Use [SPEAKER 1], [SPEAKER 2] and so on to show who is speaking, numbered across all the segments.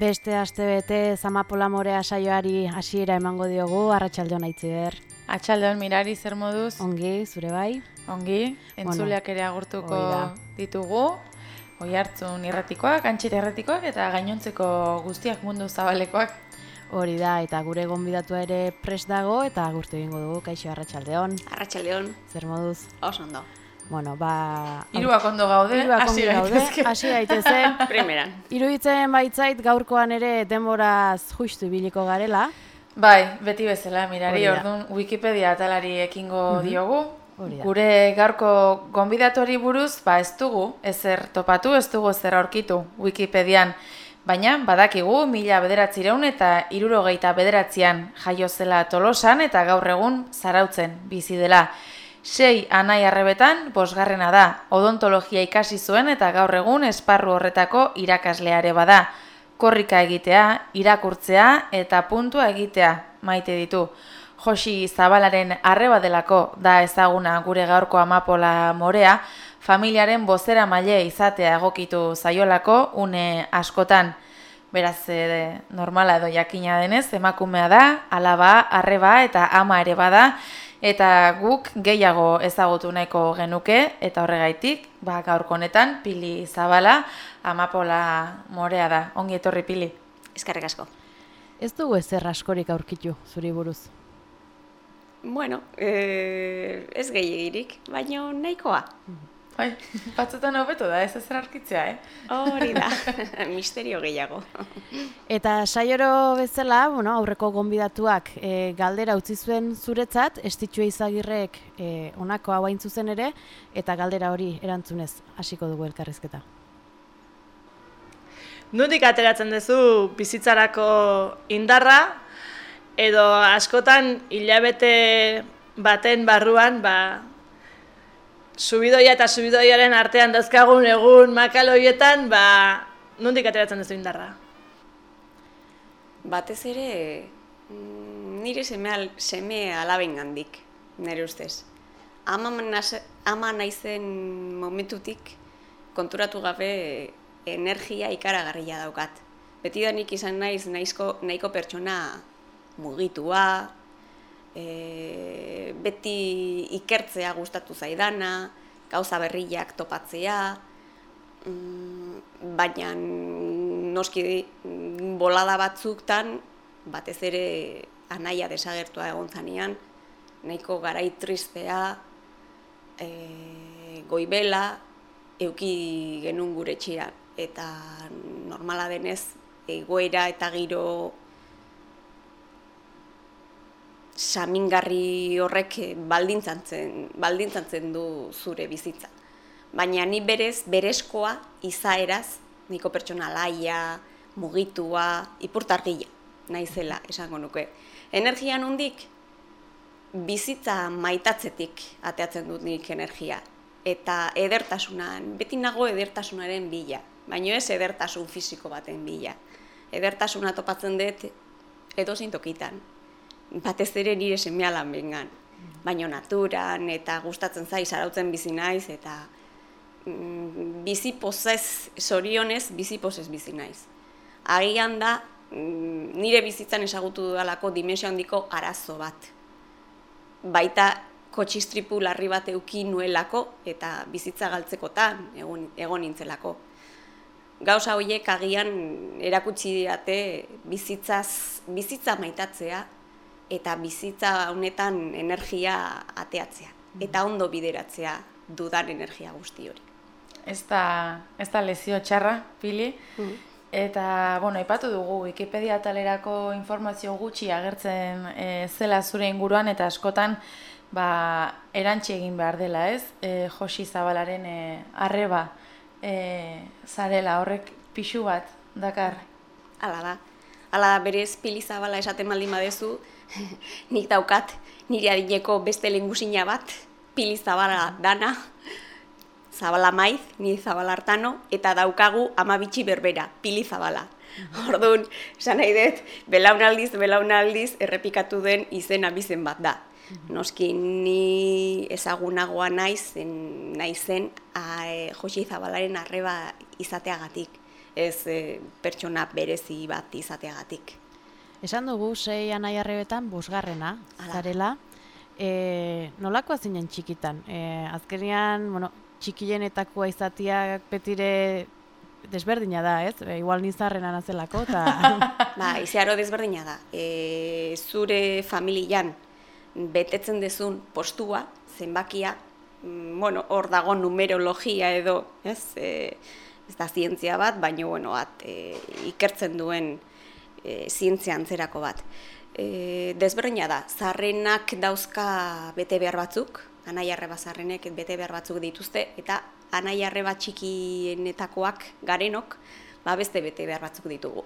[SPEAKER 1] Beste aste bete Zamapola Morea saioari hasiera emango diogu, arratsaldeon aitziber.
[SPEAKER 2] Atxaldeon mirari zer moduz?
[SPEAKER 1] Ongi, zure bai?
[SPEAKER 2] Ongi, entzuleak ere agurtuko ditugu. Oi hartzun irratikoak, antxita irratikoak eta gainontzeko guztiak mundu zabalekoak.
[SPEAKER 1] Hori da, eta gure gonbidatua ere pres dago eta agurtu egingo dugu, kaixo arratsaldeon.
[SPEAKER 3] Arratsaldeon.
[SPEAKER 1] Zer moduz?
[SPEAKER 3] Oso ondo.
[SPEAKER 1] Bueno, ba...
[SPEAKER 2] Iruak ondo gaude, hasi gaitezke.
[SPEAKER 1] Hasi gaitezen.
[SPEAKER 3] Primeran.
[SPEAKER 1] Iruditzen baitzait gaurkoan ere denboraz justu ibiliko garela.
[SPEAKER 2] Bai, beti bezala, mirari, orduan Wikipedia atalari ekingo mm diogu. Gure gaurko gonbidatori buruz, ba ez dugu, ezer topatu, ez dugu zer aurkitu Wikipedian. Baina, badakigu, mila bederatzireun eta irurogeita bederatzean jaio zela tolosan eta gaur egun zarautzen bizi dela. Sei anai arrebetan, bosgarrena da, odontologia ikasi zuen eta gaur egun esparru horretako irakasleare bada. Korrika egitea, irakurtzea eta puntua egitea maite ditu. Josi Zabalaren arreba delako da ezaguna gure gaurko amapola morea, familiaren bozera maile izatea egokitu zaiolako une askotan. Beraz, e, normala edo jakina denez, emakumea da, alaba, arreba eta ama ere bada, eta guk gehiago ezagutu nahiko genuke eta horregaitik ba gaurko honetan Pili Zabala Amapola Morea da. Ongi etorri Pili.
[SPEAKER 3] Eskerrik asko.
[SPEAKER 1] Ez dugu ezer askorik aurkitu zuri buruz.
[SPEAKER 3] Bueno, eh, ez gehiagirik, baino nahikoa. Mhm.
[SPEAKER 2] Bai, batzutan hobeto da, ez ezer arkitzea, eh?
[SPEAKER 3] Hori da, misterio gehiago.
[SPEAKER 1] Eta saioro bezala, bueno, aurreko gonbidatuak e, galdera utzi zuen zuretzat, estitxue izagirrek e, onako hau zuzen ere, eta galdera hori erantzunez hasiko dugu elkarrizketa.
[SPEAKER 4] Nundik ateratzen duzu bizitzarako indarra, edo askotan hilabete baten barruan, ba, subidoia eta subidoiaren artean dazkagun egun makaloietan, ba, nondik ateratzen duzu indarra?
[SPEAKER 3] Batez ere, mm, nire seme, al, seme alaben gandik, nire ustez. Ama, ama naizen momentutik konturatu gabe energia ikaragarria daukat. Beti da nik izan naiz nahizko, nahiko pertsona mugitua, e, beti ikertzea gustatu zaidana, gauza berriak topatzea, mm, baina noski bolada batzuktan, batez ere anaia desagertua egon zanean, nahiko garai tristea, e, goibela, euki genun gure txira, eta normala denez, egoera eta giro samingarri horrek baldintzatzen, baldintzatzen du zure bizitza. Baina ni berez, berezkoa, izaeraz, niko pertsona laia, mugitua, ipurtargia, naizela, esango nuke. Energia nondik, bizitza maitatzetik ateatzen dut nik energia. Eta edertasunan, beti nago edertasunaren bila, baina ez edertasun fisiko baten bila. Edertasuna topatzen dut edo zintokitan, batez ere nire semialan bengan. Baina naturan eta gustatzen zai sarautzen bizi naiz eta mm, bizi pozez, sorionez bizi pozez bizi naiz. Agian da mm, nire bizitzan esagutu dudalako dimensio handiko arazo bat. Baita kotxistripu larri bat euki nuelako eta bizitza galtzekotan egon, egon nintzelako. Gauza horiek agian erakutsi diate bizitzaz, bizitza maitatzea eta bizitza honetan energia ateatzea eta ondo bideratzea dudan energia guzti hori.
[SPEAKER 2] Ez da, ez da lezio txarra, Pili. Mm. Eta, bueno, ipatu dugu, Wikipedia talerako informazio gutxi agertzen e, zela zure inguruan, eta askotan, ba, erantxe egin behar dela, ez? E, Josi Zabalaren e, arreba e, zarela, horrek pixu bat, dakar?
[SPEAKER 3] Hala da. Hala da, berez, Pili Zabala esaten maldin badezu, nik daukat nire adineko beste lengusina bat, pili zabala dana, zabala maiz, ni zabala hartano, eta daukagu amabitxi berbera, pili zabala. Orduan, esan nahi dut, belaunaldiz, belaunaldiz, errepikatu den izen abizen bat da. Noski ni ezagunagoa naiz, naizen a, e, Josi Zabalaren arreba izateagatik. ez e, pertsona berezi bat izateagatik.
[SPEAKER 1] Esan dugu, sei anai arrebetan, busgarrena, zarela. E, nolakoa zinen txikitan? E, azkenean, bueno, txikienetakoa izatiak betire desberdina da, ez? E, igual nizarrena nazelako, eta...
[SPEAKER 3] ba, izaro desberdina da. E, zure familian betetzen dezun postua, zenbakia, mm, bueno, hor dago numerologia edo, ez? E, ez da zientzia bat, baina, bueno, at, e, ikertzen duen e, zientzia antzerako bat. E, desberdina da, zarrenak dauzka bete behar batzuk, anai arreba zarrenek bete behar batzuk dituzte, eta anai arreba txikienetakoak garenok, ba beste bete behar batzuk ditugu.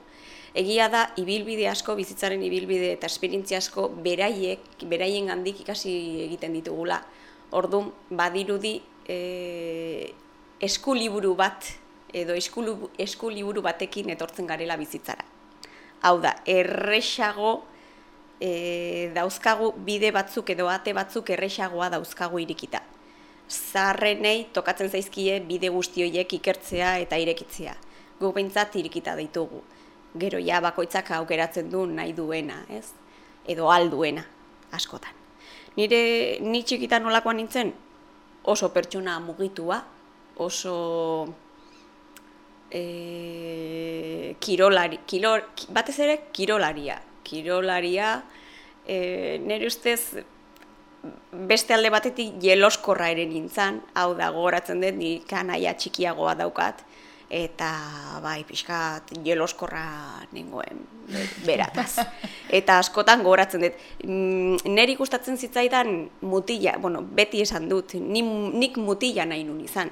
[SPEAKER 3] Egia da, ibilbide asko, bizitzaren ibilbide eta esperientzia asko, beraiek, beraien gandik ikasi egiten ditugula. Orduan, badirudi, e, eskuliburu bat, edo eskuliburu batekin etortzen garela bizitzara. Hau da, erresago e, dauzkagu bide batzuk edo ate batzuk erresagoa dauzkagu irikita. Zarrenei tokatzen zaizkie bide guzti horiek ikertzea eta irekitzea. Gu behintzat irikita ditugu. Gero ja bakoitzak aukeratzen du nahi duena, ez? Edo alduena, askotan. Nire ni txikitan nolakoan nintzen oso pertsona mugitua, oso e, kirolari, kirol, batez ere kirolaria. Kirolaria, e, nire ustez beste alde batetik jeloskorra ere nintzen, hau da gogoratzen dut, ni kanaia txikiagoa daukat, eta bai, pixkat jeloskorra nengoen berataz. Eta askotan gogoratzen dut, mm, niri gustatzen zitzaidan mutila, bueno, beti esan dut, nik mutila nahi nun izan,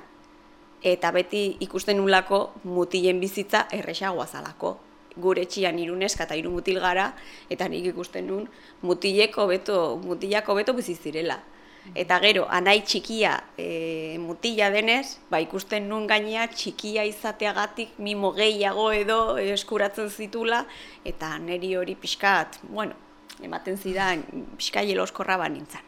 [SPEAKER 3] eta beti ikusten nulako mutilen bizitza erresagoa zalako. Gure txian iruneska eta iru mutil gara, eta nik ikusten nun mutileko beto, mutilako beto bizizirela. Eta gero, anai txikia e, mutila denez, ba ikusten nun gainea txikia izateagatik mimo gehiago edo eskuratzen zitula, eta neri hori pixkat, bueno, ematen zidan pixka jeloskorra banintzen.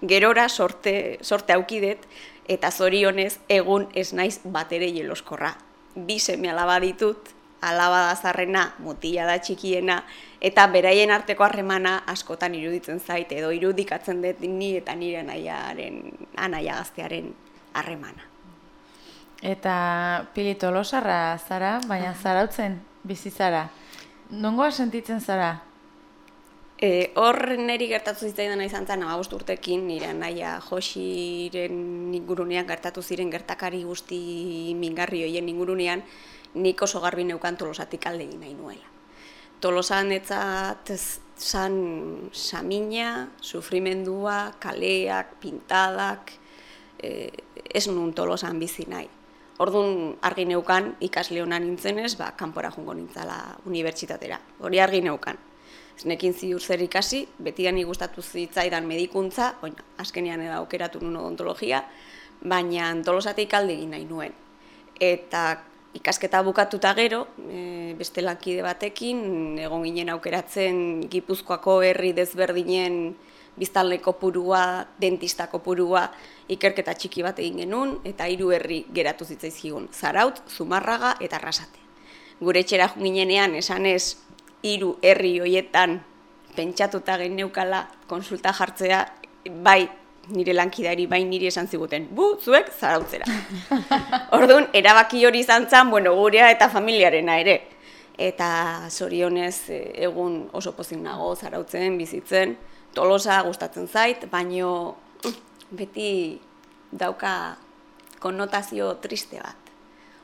[SPEAKER 3] Gerora sorte, sorte aukidet, eta zorionez egun ez naiz bat ere jeloskorra. Bi seme alaba ditut, alaba da zarrena, mutila da txikiena, eta beraien arteko harremana askotan iruditzen zait, edo irudikatzen dut ni eta nire anaiaren, anaia gaztearen harremana.
[SPEAKER 2] Eta pilito losarra zara, baina zarautzen bizi zara. Nongoa sentitzen zara?
[SPEAKER 3] E, hor neri gertatu zitzaidan izan zen, amabost urtekin, nire naia josiren ingurunean gertatu ziren gertakari guzti mingarri hoien ingurunean, nik oso garbi neukan tolosatik alde nahi nuela. Tolosan etzat zan samina, sufrimendua, kaleak, pintadak, e, ez nun tolosan bizi nahi. Orduan argi neukan ikasle honan nintzenez, ba, kanpora jungo nintzala unibertsitatera. Hori argi neukan nekin ziur zer ikasi, betian gustatu zitzaidan medikuntza, oin, azkenean eda aukeratu nuen odontologia, baina tolosatik alde egin nahi nuen. Eta ikasketa bukatuta gero, e, beste lankide batekin, egon ginen aukeratzen Gipuzkoako herri desberdinen biztaleko purua, dentistako purua, ikerketa txiki bat egin genuen, eta hiru herri geratu zitzaizkigun, Zaraut, Zumarraga eta Arrasate. Gure etxera ginenean, esan ez, hiru herri hoietan pentsatuta geneukala konsulta jartzea, bai nire lankidari, bai niri esan ziguten, bu, zuek, zarautzera. Orduan, erabaki hori izan zen, bueno, gurea eta familiarena ere. Eta zorionez, e, egun oso pozik nago, zarautzen, bizitzen, tolosa gustatzen zait, baino beti dauka konnotazio triste bat.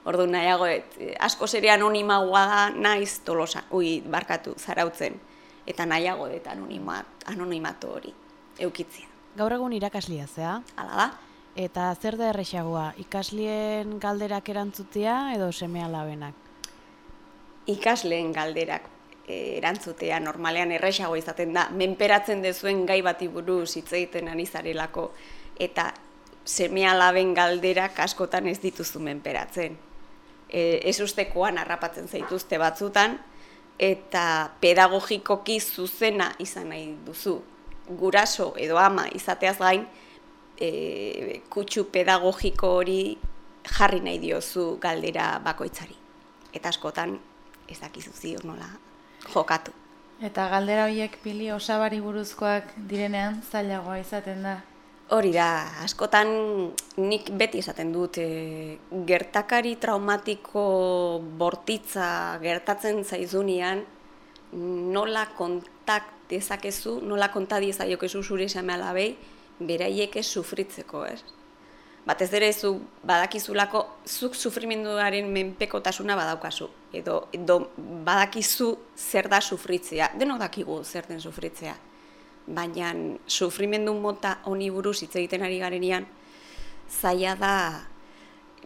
[SPEAKER 3] Ordu nahiago, et, asko zere anonimagoa da naiz tolosa, ui, barkatu, zarautzen. Eta nahiago eta anonimat, anonimatu hori, eukitzia.
[SPEAKER 1] Gaur egun irakaslia, zea?
[SPEAKER 3] Hala da.
[SPEAKER 1] Eta zer da errexagoa, ikaslien galderak erantzutea edo seme alabenak?
[SPEAKER 3] Ikasleen galderak eh, erantzutea normalean errexago izaten da, menperatzen dezuen gai bati buruz hitz egiten anizarelako, eta seme alaben galderak askotan ez dituzu menperatzen e, ez ustekoan harrapatzen zaituzte batzutan, eta pedagogikoki zuzena izan nahi duzu. Guraso edo ama izateaz gain, e, kutsu pedagogiko hori jarri nahi diozu galdera bakoitzari. eta askotan ez dakizu ziur nola jokatu.
[SPEAKER 2] Eta galdera horiek pili osabari buruzkoak direnean zailagoa izaten da?
[SPEAKER 3] Hori da, askotan nik beti esaten dut, e, gertakari traumatiko bortitza gertatzen zaizunean, nola kontak dezakezu, nola konta diezaiokezu zure esame alabei, beraiek ez sufritzeko, ez? Batez ere zu badakizulako, zuk sufrimenduaren menpekotasuna badaukazu, edo, edo badakizu zer da sufritzea, denok dakigu zer den sufritzea baina sufrimendu mota honi buruz hitz egiten ari garenean zaila da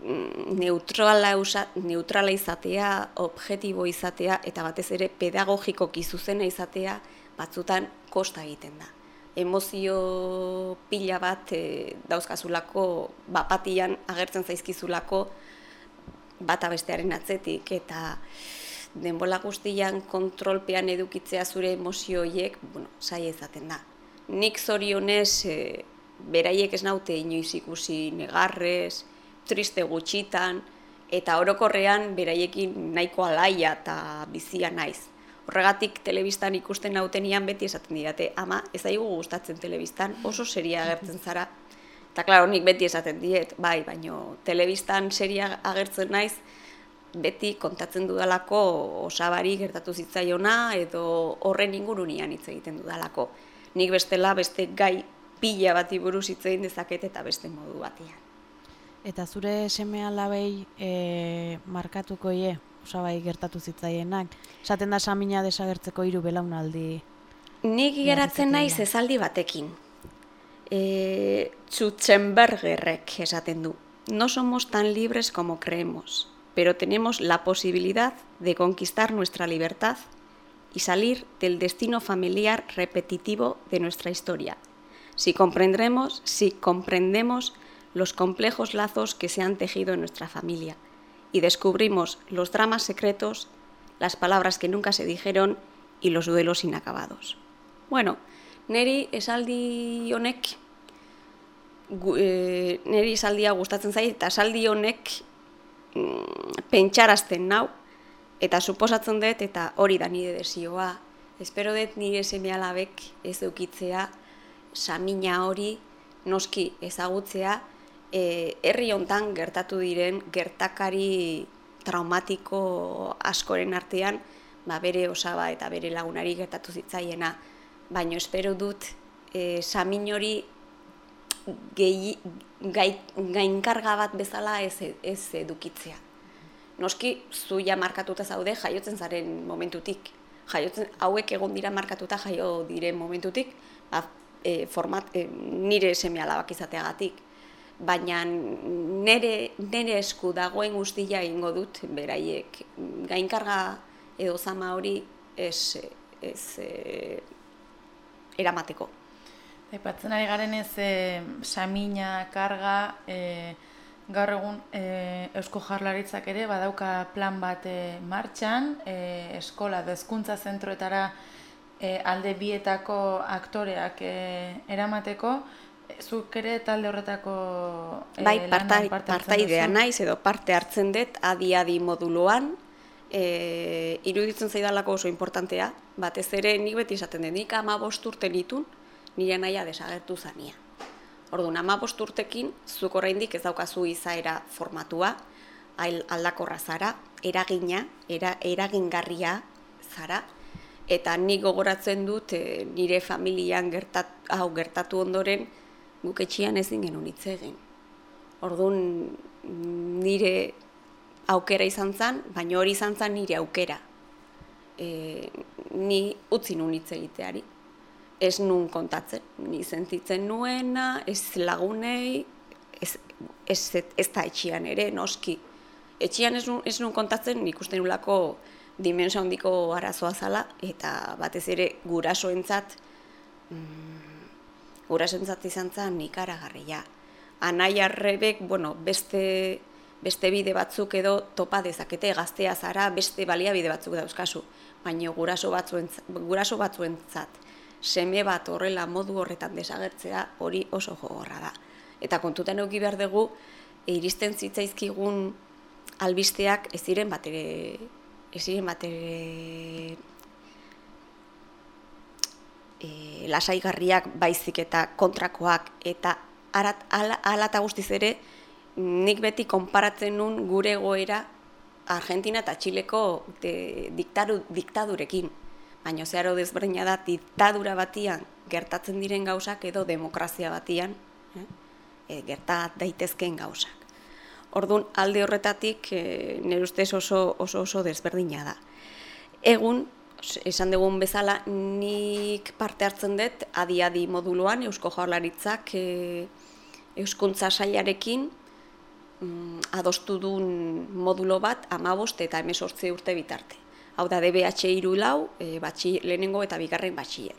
[SPEAKER 3] mm, neutrala, usa, neutrala izatea, objektibo izatea eta batez ere pedagogiko kizuzena izatea batzutan kosta egiten da. Emozio pila bat e, dauzkazulako bapatian agertzen zaizkizulako bata bestearen atzetik eta denbola guztian kontrolpean edukitzea zure emozioiek, bueno, sai ezaten da. Nik zorionez, e, beraiek ez naute inoiz ikusi negarrez, triste gutxitan, eta orokorrean beraiekin nahiko alaia eta bizia naiz. Horregatik telebistan ikusten nautenian beti esaten didate, ama ez daigu gustatzen telebistan, oso seria agertzen zara. Eta klaro, nik beti esaten diet, bai, baino telebistan seria agertzen naiz, beti kontatzen dudalako osabari gertatu zitzaiona edo horren ingurunian hitz egiten dudalako. Nik bestela beste gai pila bati buruz hitz egin dezaket eta beste modu batean.
[SPEAKER 1] Eta zure seme alabei e, markatuko ie, osabai gertatu zitzaienak, esaten da samina desagertzeko hiru belaunaldi.
[SPEAKER 3] Nik geratzen naiz ezaldi batekin. E, Txutzenbergerrek esaten du. No somos tan libres como creemos pero tenemos la posibilidad de conquistar nuestra libertad y salir del destino familiar repetitivo de nuestra historia. Si comprendemos, si comprendemos los complejos lazos que se han tejido en nuestra familia y descubrimos los dramas secretos, las palabras que nunca se dijeron y los duelos inacabados. Bueno, neri esaldi honek eh, neri esaldia gustatzen zait eta esaldi pentsarazten nau, eta suposatzen dut, eta hori da nire desioa. Espero dut nire seme alabek ez dukitzea, samina hori, noski ezagutzea, e, herri hontan gertatu diren gertakari traumatiko askoren artean, ba, bere osaba eta bere lagunari gertatu zitzaiena. Baina espero dut, e, samin hori gehi, gai, gainkarga bat bezala ez, ez edukitzea. Noski, zu ja markatuta zaude jaiotzen zaren momentutik. Jaiotzen, hauek egon dira markatuta jaio diren momentutik, ba, e, format, e, nire seme alabak izateagatik. Baina nire, nire esku dagoen guztia ingo dut, beraiek, gainkarga edo zama hori ez, ez, e, eramateko.
[SPEAKER 2] Epatzen ari garen ez e, samina, karga, e, gaur egun e, Eusko Jarlaritzak ere badauka plan bat e, martxan, e, eskola, dezkuntza zentroetara e, alde bietako aktoreak e, eramateko, zuk ere talde horretako
[SPEAKER 3] e, bai, partai, partaidea naiz edo parte hartzen dut adi-adi moduluan, e, iruditzen zaidalako oso importantea, batez ere nik beti esaten den, nik ama bosturten itun, nire naia desagertu zania. Orduan, ama urtekin, zuk oraindik ez daukazu izaera formatua, aldakorra zara, eragina, era, eragingarria zara, eta nik gogoratzen dut e, nire familian gertat, hau gertatu ondoren guk etxian ezin genuen hitz egin. Orduan, nire aukera izan zen, baina hori izan zen nire aukera. E, ni utzi nun hitz egiteari ez nun kontatzen, ni sentitzen nuena, ez lagunei, ez, ez, ez da etxian ere, noski. Etxian ez nun, ez nun kontatzen, nik uste nulako dimensio handiko arazoa zala, eta batez ere gurasoentzat, mm, gurasoentzat izan zen nik aragarria. Anai arrebek, bueno, beste, beste bide batzuk edo topa dezakete gaztea zara, beste baliabide batzuk dauzkazu, baina guraso batzuentzat, guraso batzuentzat seme bat horrela modu horretan desagertzea hori oso jogorra da. Eta kontutan euki behar dugu, iristen zitzaizkigun albisteak ez ziren batere ez ziren batere e, lasaigarriak baizik eta kontrakoak eta arat, ala, ala eta guztiz ere nik beti konparatzen nun gure goera Argentina eta Txileko de, diktaru, diktadurekin. Baina zeharo desberdina da diktadura batian gertatzen diren gauzak edo demokrazia batian eh? e, gerta daitezkeen gauzak. Orduan alde horretatik e, nire ustez oso, oso oso desberdina da. Egun, esan dugun bezala, nik parte hartzen dut adi-adi moduluan Eusko Jaurlaritzak e, Euskuntza sailarekin mm, adostu duen modulo bat amabost eta emesortze urte bitarte. Hau da DBH iru lau, e, batxi, lehenengo eta bigarren batxien.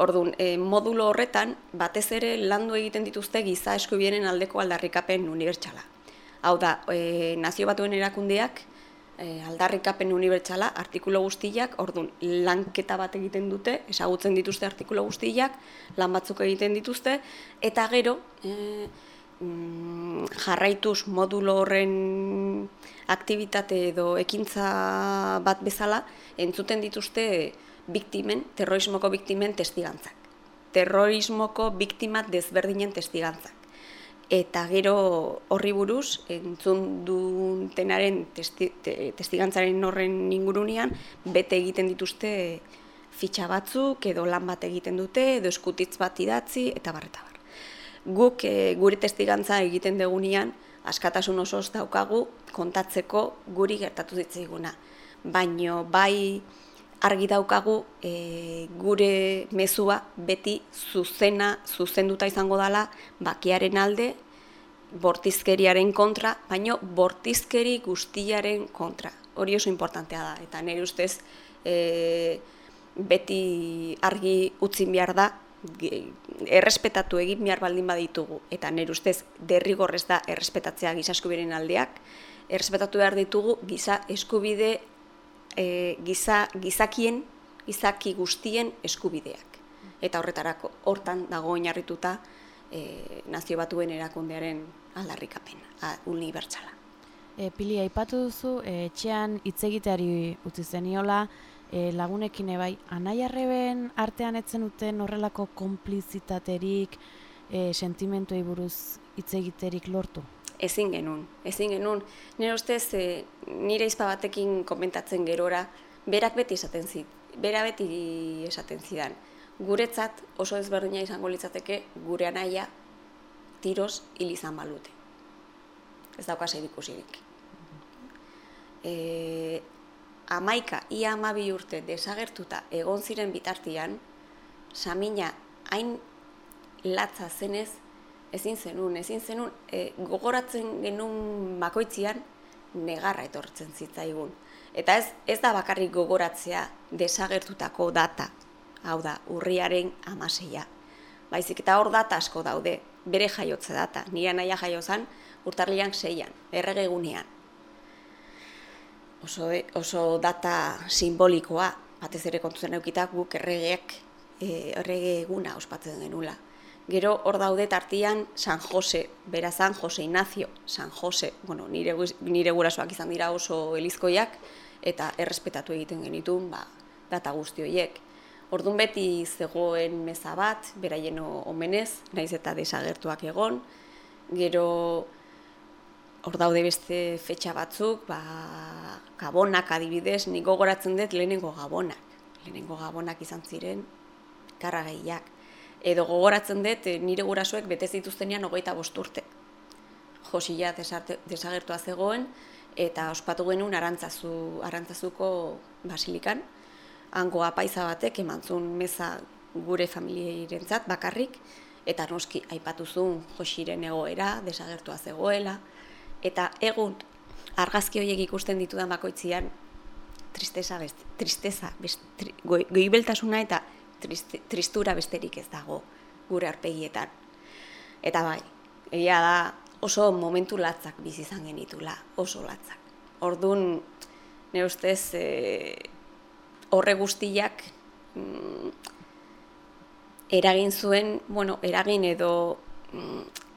[SPEAKER 3] Orduan, e, modulo horretan, batez ere landu egiten dituzte giza eskubienen aldeko aldarrikapen unibertsala. Hau da, e, nazio batuen erakundeak, e, aldarrikapen unibertsala, artikulo guztiak, orduan, lanketa bat egiten dute, esagutzen dituzte artikulo guztiak, lan batzuk egiten dituzte, eta gero, e, mm, jarraituz modulo horren aktivitate edo ekintza bat bezala, entzuten dituzte biktimen, terrorismoko biktimen testigantzak. Terrorismoko biktimat desberdinen testigantzak. Eta gero horri buruz, entzun dutenaren testi, testigantzaren horren ingurunean, bete egiten dituzte fitxa batzuk, edo lan bat egiten dute, edo eskutitz bat idatzi, eta barreta guk e, gure testigantza egiten degunean, askatasun osoz daukagu kontatzeko guri gertatu ditzaiguna. Baino bai argi daukagu e, gure mezua beti zuzena, zuzenduta izango dela bakiaren alde, bortizkeriaren kontra, baino bortizkeri guztiaren kontra. Hori oso importantea da, eta nire ustez e, beti argi utzin behar da, errespetatu egin behar baldin baditugu, eta nire ustez derrigorrez da errespetatzea giza eskubideen aldeak, errespetatu behar ditugu giza eskubide, e, giza, gizakien, gizaki guztien eskubideak. Eta horretarako, hortan dago oinarrituta e, nazio batuen erakundearen aldarrikapena, unibertsala.
[SPEAKER 1] E, Pili, aipatu duzu, e, etxean hitz egiteari utzi zeniola, e, lagunekin ebai, anaiarreben artean etzen duten horrelako konplizitaterik, e, sentimentuei buruz hitz egiterik lortu?
[SPEAKER 3] Ezin genuen, ezin genuen. Nire ustez, e, nire izpa batekin komentatzen gerora, berak beti esaten zit, bera beti esaten zidan. Guretzat oso ezberdina izango litzateke gure anaia tiroz hil izan balute. Ez daukaz edikusirik. E, amaika, ia amabi urte desagertuta egon ziren bitartian, samina hain latza zenez, ezin zenun, ezin zenun, e, gogoratzen genuen makoitzian, negarra etortzen zitzaigun. Eta ez, ez da bakarrik gogoratzea desagertutako data, hau da, urriaren amaseia. Baizik eta hor data asko daude, bere jaiotze data, nire naia jaiozan, urtarlian seian, erregegunean oso, oso data simbolikoa, batez ere kontuzen eukitak guk erregeak, e, errege eguna ospatzen genula. Gero hor daude tartian San Jose, bera San Jose Ignacio, San Jose, bueno, nire, nire gurasoak izan dira oso elizkoiak, eta errespetatu egiten genitun, ba, data guzti horiek. Ordun beti zegoen meza bat, beraien omenez, naiz eta desagertuak egon, gero hor daude beste fetxa batzuk, ba, gabonak adibidez, nik gogoratzen dut lehenengo gabonak. Lehenengo gabonak izan ziren, karrageiak. Edo gogoratzen dut eh, nire gurasoek bete zituztenean hogeita bosturte. Josila desagertua zegoen, eta ospatu genuen arantzazu, arantzazuko basilikan. Hango apaiza batek emantzun meza gure familieirentzat bakarrik, eta noski aipatuzun Josiren egoera, desagertua zegoela, eta egun argazki horiek ikusten ditudan bakoitzian tristeza best, tristeza goibeltasuna eta triste, tristura besterik ez dago gure arpegietan. Eta bai, egia da oso momentu latzak bizi izan genitula, oso latzak. Ordun ne ustez e, horre guztiak mm, eragin zuen, bueno, eragin edo mm,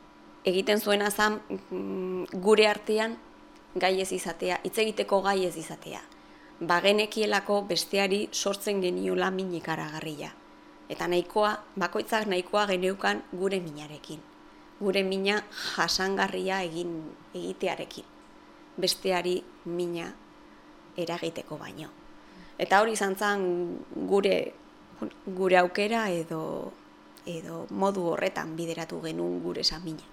[SPEAKER 3] egiten zuena zan mm, gure artean gai ez izatea, hitz egiteko gai ez izatea. Bagenekielako besteari sortzen geniola minik aragarria. Eta nahikoa, bakoitzak nahikoa geneukan gure minarekin. Gure mina jasangarria egin egitearekin. Besteari mina eragiteko baino. Eta hori izan zen gure, gure aukera edo, edo modu horretan bideratu genuen gure samina.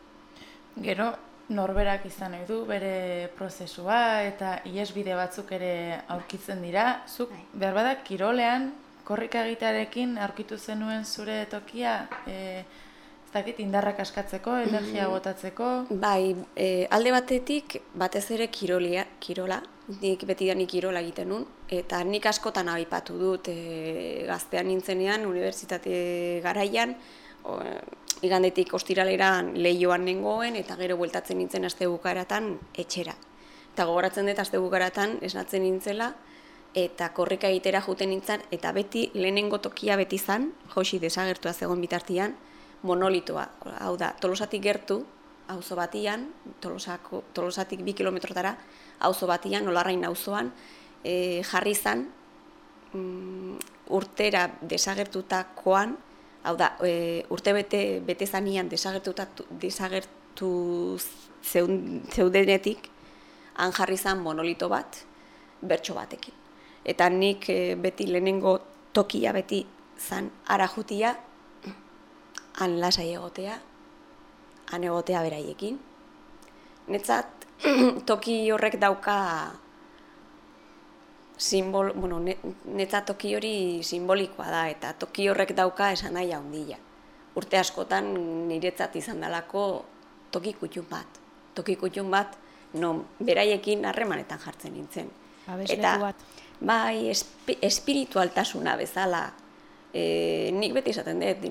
[SPEAKER 2] Gero, norberak izan nahi du bere prozesua eta iesbide batzuk ere aurkitzen dira. Zuk, bai. behar badak, kirolean, korrika egitearekin aurkitu zenuen zure tokia, e, ez dakit, indarrak askatzeko, energia mm. botatzeko?
[SPEAKER 3] Bai, e, alde batetik, batez ere kirolia, kirola, nik beti da nik kirola egiten nun, eta nik askotan abipatu dut e, gaztean nintzenean, unibertsitate garaian, o, igandetik ostiraleran lehioan nengoen, eta gero bueltatzen nintzen aste bukaratan etxera. Eta gogoratzen dut aste bukaratan esnatzen nintzela, eta korrika egitera juten nintzen, eta beti lehenengo tokia beti zan, josi desagertua zegoen bitartian, monolitoa. Hau da, tolosatik gertu, auzo batian, tolosako, tolosatik bi kilometrotara, auzo batian, olarrain auzoan, e, jarri zan, mm, urtera desagertutakoan, hau da, e, urte bete, bete zanian desagertu zeudenetik, han jarri zan monolito bat, bertso batekin. Eta nik e, beti lehenengo tokia beti zan arajutia, han lasai egotea, han egotea beraiekin. Netzat, toki horrek dauka simbol, bueno, netza toki hori simbolikoa da, eta toki horrek dauka esan nahi handia. Urte askotan niretzat izan dalako toki kutxun bat. Toki kutxun bat, non beraiekin harremanetan jartzen nintzen.
[SPEAKER 1] eta, bat.
[SPEAKER 3] bai, espi, espiritualtasuna bezala, e, nik beti izaten dut,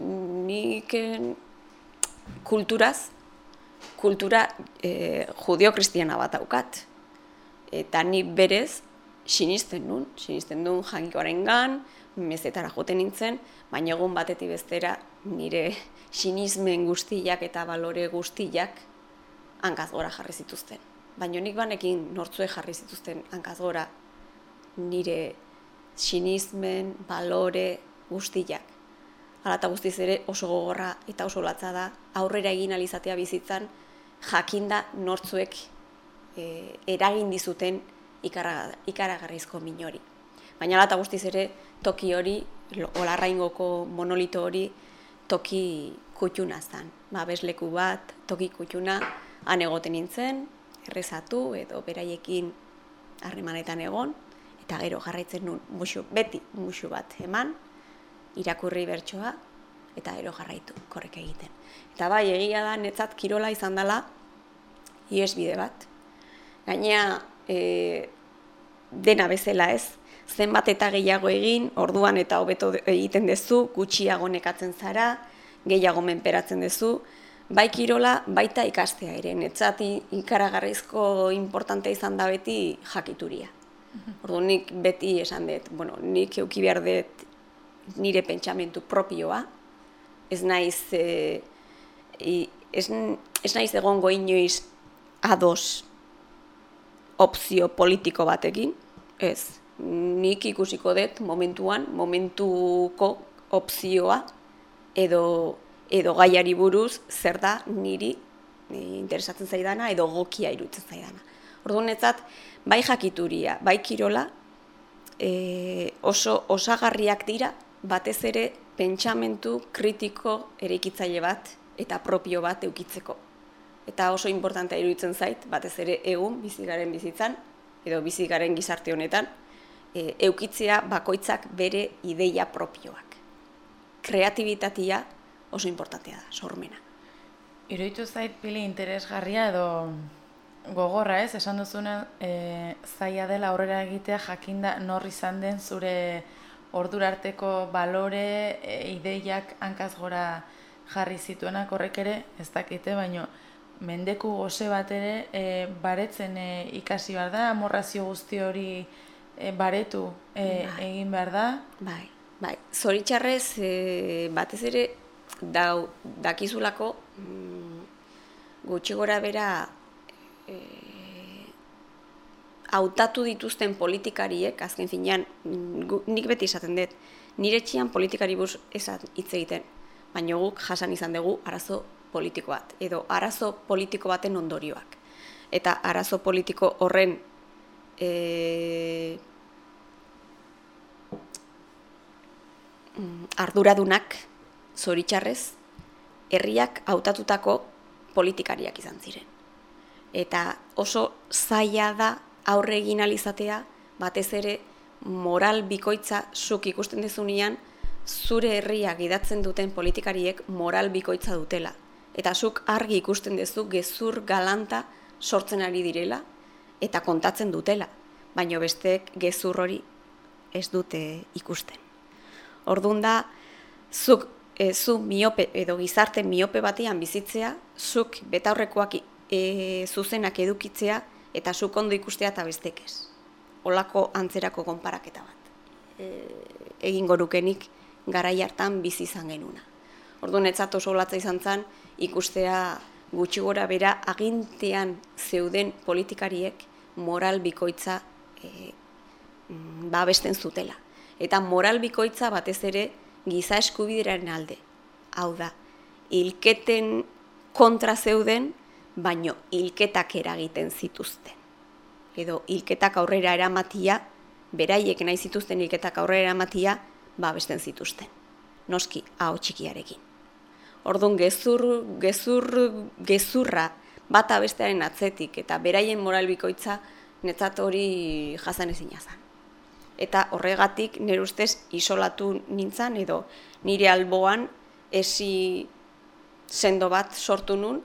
[SPEAKER 3] nik eh, kulturaz, kultura e, judio-kristiana bat aukat. Eta ni berez, sinisten nun, sinisten duen jankikoaren gan, mezetara joten nintzen, baina egun batetik bestera nire sinismen guztiak eta balore guztiak hankaz gora jarri zituzten. Baina nik banekin nortzue jarri zituzten hankaz gora nire sinismen, balore guztiak. Hala eta guztiz ere oso gogorra eta oso latza da aurrera egin alizatea bizitzan jakinda nortzuek e, eragin dizuten ikaragarrizko minori. Baina lata guztiz ere, toki hori, olarraingoko monolito hori, toki kutxuna zen. Ba, bezleku bat, toki kutxuna, han egoten nintzen, errezatu edo beraiekin harremanetan egon, eta gero jarraitzen nun musu, beti musu bat eman, irakurri bertsoa, eta gero jarraitu korrek egiten. Eta bai, egia da, netzat kirola izan dela, iesbide bat. Gainea, e, dena bezala ez. Zenbat eta gehiago egin, orduan eta hobeto egiten duzu, gutxiago nekatzen zara, gehiago menperatzen duzu, bai kirola, baita ikastea ere. Netzat ikaragarrizko importantea izan da beti jakituria. Mhm. Orduan nik beti esan dut, bueno, nik euki behar dut nire pentsamentu propioa, ez naiz, e, ez, ez naiz egongo inoiz ados opzio politiko batekin, ez. Nik ikusiko dut momentuan, momentuko opzioa edo, edo gaiari buruz zer da niri interesatzen zaidana edo gokia irutzen zaidana. Orduan netzat, bai jakituria, bai kirola, e, oso osagarriak dira, batez ere pentsamentu kritiko erekitzaile bat eta propio bat eukitzeko eta oso importantea iruditzen zait, batez ere egun bizigaren bizitzan, edo bizigaren gizarte honetan, e, eukitzea bakoitzak bere ideia propioak. Kreatibitatea oso importantea da, sormena.
[SPEAKER 2] Iruditu zait pili interesgarria edo gogorra ez, esan duzuna e, zaila dela aurrera egitea jakinda nor izan den zure ordurarteko balore, e, ideiak hankaz gora jarri zituenak horrek ere, ez dakite, baino mendeku gose bat ere e, baretzen e, ikasi behar da, amorrazio guzti hori e, baretu e, bai. egin behar da.
[SPEAKER 3] Bai, bai. Zoritxarrez, e, batez ere, dau, dakizulako, mm, gutxi gora bera, e, hautatu dituzten politikariek, azken finean, nik beti esaten dut, nire txian politikari buz esan hitz egiten, baina guk jasan izan dugu arazo politiko bat, edo arazo politiko baten ondorioak. Eta arazo politiko horren e, arduradunak, zoritxarrez, herriak hautatutako politikariak izan ziren. Eta oso zaila da aurre egin alizatea, batez ere moral bikoitza zuk ikusten dezunean, zure herria gidatzen duten politikariek moral bikoitza dutela. Eta zuk argi ikusten duzu gezur galanta sortzen ari direla eta kontatzen dutela, baino besteek gezur hori ez dute ikusten. Ordun da, zuk e, zu miope edo gizarte miope batean bizitzea, zuk betaurrekoak e, zuzenak edukitzea eta zuk ondo ikustea eta bestekez. Olako antzerako konparaketa bat. E, egin gorukenik garai hartan bizi izan genuna. Orduan etzat oso latza izan zen ikustea gutxi gora bera agintean zeuden politikariek moral bikoitza e, babesten zutela. Eta moral bikoitza batez ere giza eskubideraren alde. Hau da, hilketen kontra zeuden, baino hilketak eragiten zituzten. Edo hilketak aurrera eramatia, beraiek nahi zituzten hilketak aurrera eramatia, babesten zituzten. Noski, hau txikiarekin. Orduan gezur, gezur, gezurra bata bestearen atzetik eta beraien moral bikoitza netzat hori jazan ezin jazan. Eta horregatik nire ustez isolatu nintzen edo nire alboan esi sendo bat sortu nun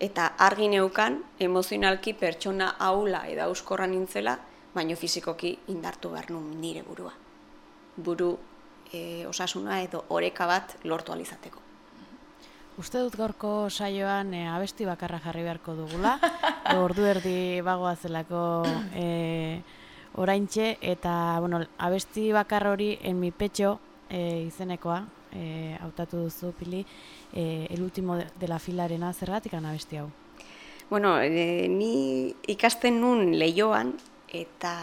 [SPEAKER 3] eta argi neukan emozionalki pertsona aula edo auskorra nintzela, baino fizikoki indartu behar nun nire burua. Buru e, osasuna edo oreka bat lortu alizateko.
[SPEAKER 5] Uste dut gorko saioan e, abesti bakarra jarri beharko dugula, ordu erdi bagoa zelako e, oraintxe, eta bueno, abesti bakar hori en mi petxo e, izenekoa, e, hautatu duzu pili, e, el último de la filarena zergatik abesti hau?
[SPEAKER 3] Bueno, e, ni ikasten nun leioan, eta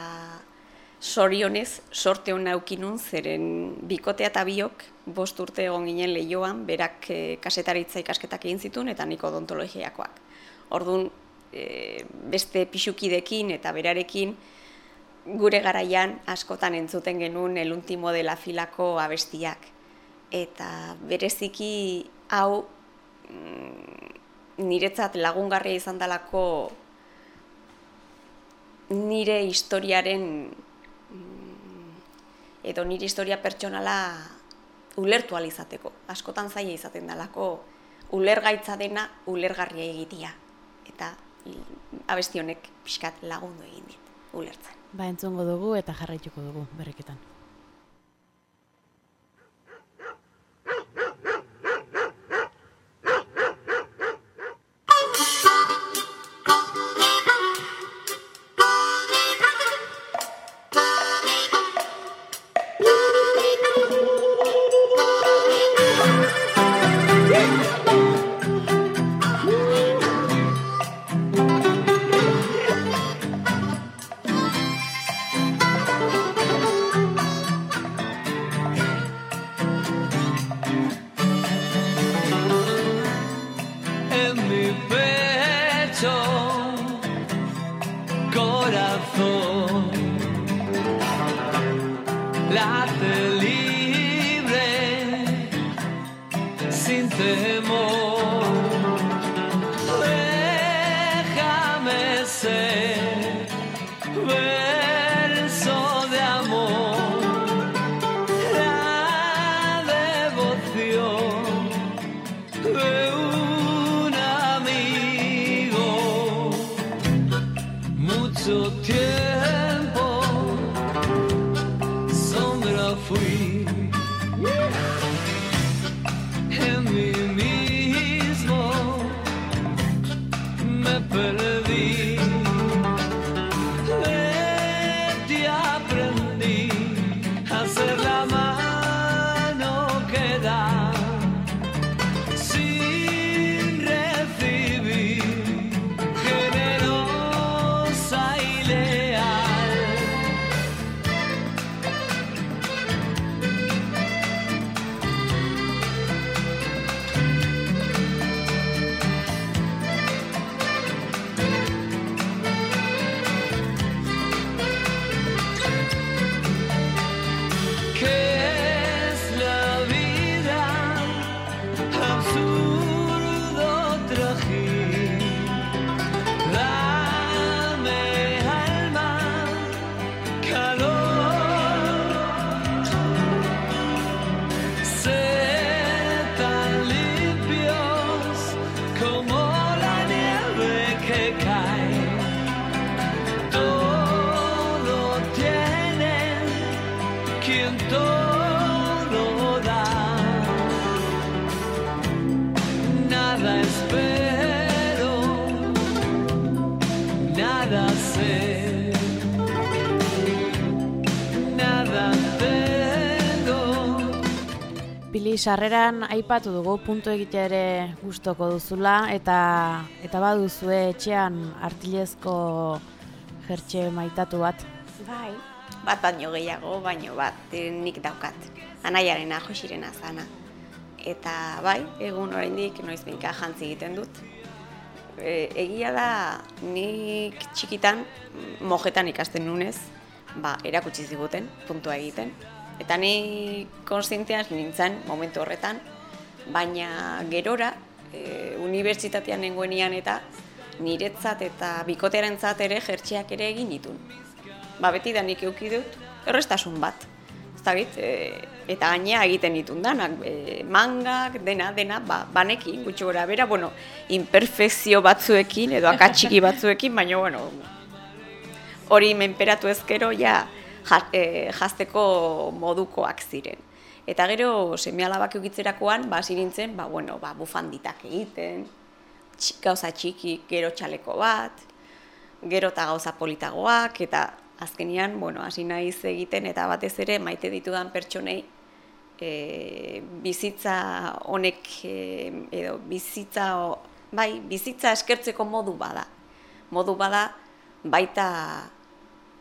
[SPEAKER 3] sorionez, sorte hona eukinun, zeren bikotea eta biok, bost urte egon ginen lehioan, berak e, kasetaritza ikasketak egin zituen, eta niko odontologiakoak. Orduan, e, beste pixukidekin eta berarekin, gure garaian askotan entzuten genuen eluntimo dela filako abestiak. Eta bereziki hau mm, niretzat lagungarria izan dalako nire historiaren edo nire historia pertsonala ulertu alizateko. Askotan zaila izaten dalako ulergaitza dena ulergarria egitea. Eta abesti honek pixkat lagundu egin dit, ulertzen.
[SPEAKER 5] Ba entzungo dugu eta jarraituko dugu berriketan. soledad.
[SPEAKER 1] Sarreran aipatu dugu puntu egitea ere gustoko duzula eta eta baduzue etxean artilezko jertxe maitatu bat.
[SPEAKER 3] Bai, bat baino gehiago, baino bat, nik daukat. Anaiaren josirena zana. Eta bai, egun oraindik noiz behinka jantzi egiten dut. E, egia da, nik txikitan, mojetan ikasten nunez, ba, erakutsi ziguten, puntua egiten. Eta ni konstientean nintzen momentu horretan, baina gerora, e, unibertsitatean nengoenian eta niretzat eta bikotearentzat ere jertxeak ere egin ditun. Ba, beti da nik euki dut, errestasun bat. Zagit, e, eta gainea egiten ditun danak, e, mangak, dena, dena, ba, banekin, gutxo gora bera, bueno, imperfezio batzuekin edo akatxiki batzuekin, baina, bueno, hori menperatu ezkero, ja, jazteko modukoak ziren. Eta gero, seme alabak eukitzerakoan, ba, zirintzen, ba, bueno, ba, bufanditak egiten, gauza txiki, gero txaleko bat, gero eta gauza politagoak, eta azkenian, bueno, hasi naiz egiten, eta batez ere, maite ditudan pertsonei, e, bizitza honek, e, edo bizitza, bai, bizitza eskertzeko modu bada. Modu bada, baita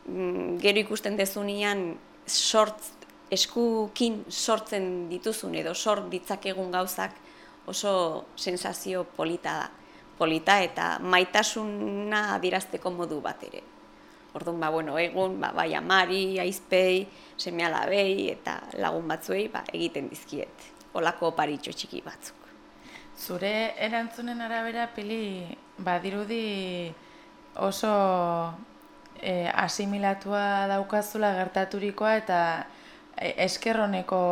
[SPEAKER 3] gero ikusten dezunean sortz, eskukin sortzen dituzun edo sort ditzakegun gauzak oso sensazio polita da. Polita eta maitasuna adirazteko modu bat ere. Orduan, ba, bueno, egun, ba, bai amari, aizpei, seme alabei eta lagun batzuei ba, egiten dizkiet. Olako paritxo txiki batzuk.
[SPEAKER 2] Zure erantzunen arabera, pili, badirudi oso e, asimilatua daukazula gertaturikoa eta e, eskerroneko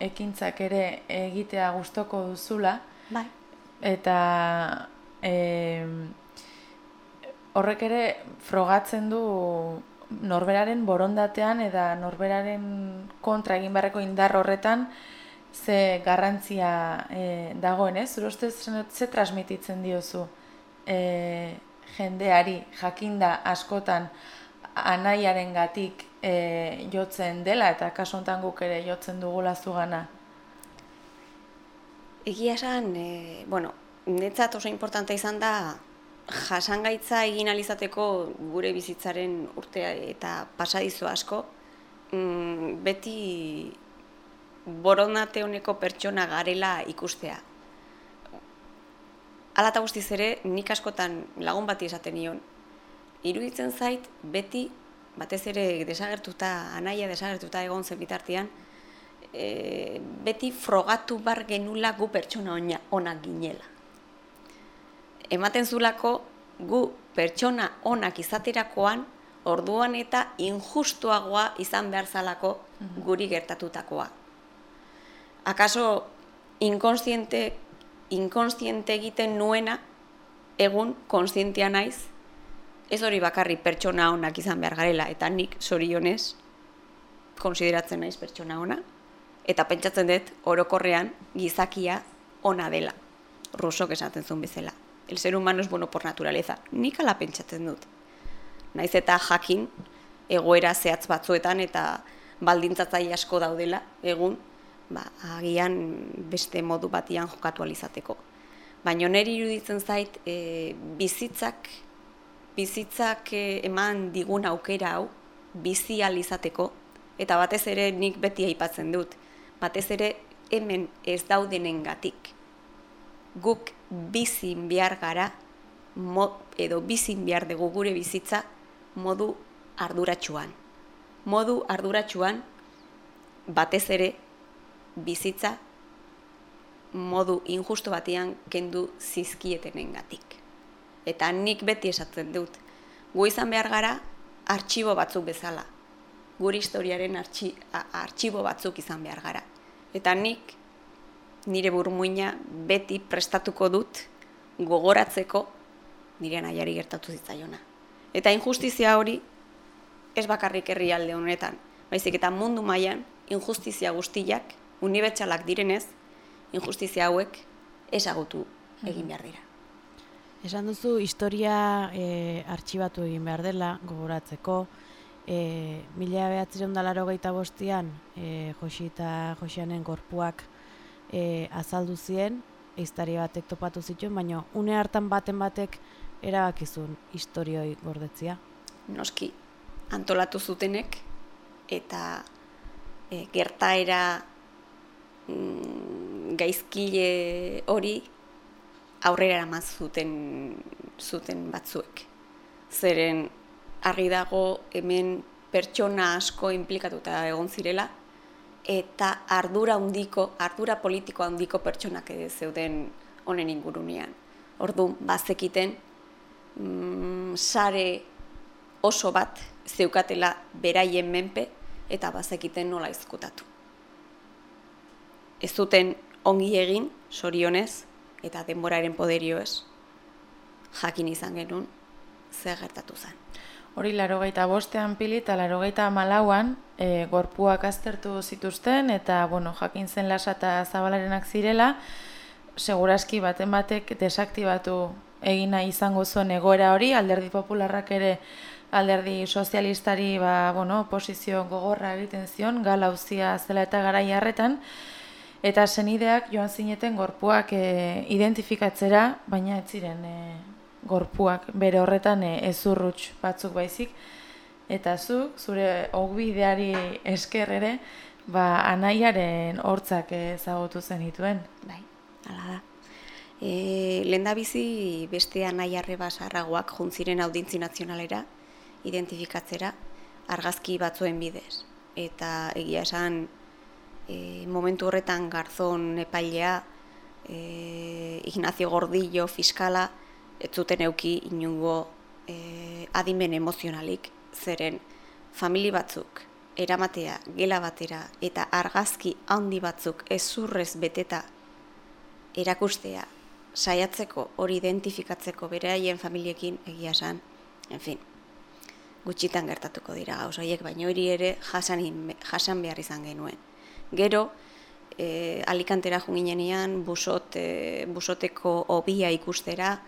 [SPEAKER 2] ekintzak ere egitea gustoko duzula.
[SPEAKER 3] Bai.
[SPEAKER 2] Eta e, horrek ere frogatzen du norberaren borondatean eta norberaren kontra egin barreko indar horretan ze garrantzia e, dagoen, ez? Zure ustez ze transmititzen diozu? E, jendeari jakinda askotan anaiaren gatik e, jotzen dela eta kasontan guk ere jotzen dugula zugana?
[SPEAKER 3] Egia esan, e, bueno, netzat oso importante izan da jasangaitza egin alizateko gure bizitzaren urtea eta pasadizo asko, mm, beti boronate honeko pertsona garela ikustea. Ala eta guztiz ere, nik askotan lagun bati esaten nion. Iruditzen zait, beti, batez ere desagertuta, anaia desagertuta egon zen bitartean, e, beti frogatu bar genula gu pertsona onak ginela. Ematen zulako, gu pertsona onak izaterakoan, orduan eta injustuagoa izan behar zalako mhm. guri gertatutakoa. Akaso, inkonstiente inkonstiente egiten nuena, egun konstientia naiz, ez hori bakarri pertsona honak izan behar garela, eta nik zorionez konsideratzen naiz pertsona ona, eta pentsatzen dut orokorrean gizakia ona dela, rusok esaten zuen bezala. El ser humano es bueno por naturaleza, nik ala pentsatzen dut. Naiz eta jakin, egoera zehatz batzuetan eta baldintzatzai asko daudela, egun, ba, agian beste modu batian jokatu alizateko. Baina neri iruditzen zait, e, bizitzak, bizitzak e, eman digun aukera hau, bizi alizateko, eta batez ere nik beti aipatzen dut, batez ere hemen ez daudenen gatik. Guk bizin behar gara, edo bizin behar dugu gure bizitza, modu arduratsuan. Modu arduratsuan, batez ere bizitza modu injusto batean kendu zizkietenengatik. Eta nik beti esatzen dut, gu izan behar gara artxibo batzuk bezala. Gure historiaren artxi, artxibo batzuk izan behar gara. Eta nik nire burmuina beti prestatuko dut gogoratzeko nire nahiari gertatu zitzaiona. Eta injustizia hori ez bakarrik herri alde honetan, baizik eta mundu mailan injustizia guztiak unibertsalak direnez, injustizia hauek ezagutu egin behar dira.
[SPEAKER 1] Esan duzu, historia e, artxibatu egin behar dela, gogoratzeko, e, mila behatzireun dalaro gehieta bostian, e, Josi eta Josianen gorpuak e, azaldu zien, eiztari batek topatu zituen, baina une hartan baten batek erabakizun historioi gordetzia.
[SPEAKER 3] Noski, antolatu zutenek, eta e, gertaera gaizkile hori aurrera eramaz zuten, zuten batzuek. Zeren argi dago hemen pertsona asko implikatuta egon zirela, eta ardura handiko, ardura politiko handiko pertsonak ere zeuden honen ingurunean. Ordu bazekiten mm, sare oso bat zeukatela beraien menpe eta bazekiten nola izkutatu. Ez zuten ongi egin, sorionez, eta denboraren poderioez, jakin izan genuen, zer gertatu zen.
[SPEAKER 2] Hori larogeita bostean pili eta larogeita malauan e, gorpuak aztertu zituzten eta bueno, jakin zen lasata zabalarenak zirela, seguraski baten batek desaktibatu egina izango zuen egoera hori, alderdi popularrak ere alderdi sozialistari ba, bueno, posizio gogorra egiten zion, galauzia zela eta gara jarretan, eta senideak joan zineten gorpuak e, identifikatzera, baina ez ziren e, gorpuak bere horretan e, ezurruts batzuk baizik, eta zu, zure ogbideari esker ere, ba, anaiaren hortzak ezagutu zenituen.
[SPEAKER 3] Bai, ala da. E, Lenda bizi beste anaiarre basarragoak juntziren audintzi nazionalera, identifikatzera argazki batzuen bidez. Eta egia esan e, momentu horretan garzon epailea e, Ignacio Gordillo fiskala ez zuten euki inungo e, adimen emozionalik zeren famili batzuk eramatea gela batera eta argazki handi batzuk ezurrez beteta erakustea saiatzeko hori identifikatzeko beraien familiekin egia esan, en fin, gutxitan gertatuko dira gauz horiek, baina hori ere jasan, jasan behar izan genuen. Gero, e, alikantera junginean, busot, e, busoteko obia ikustera,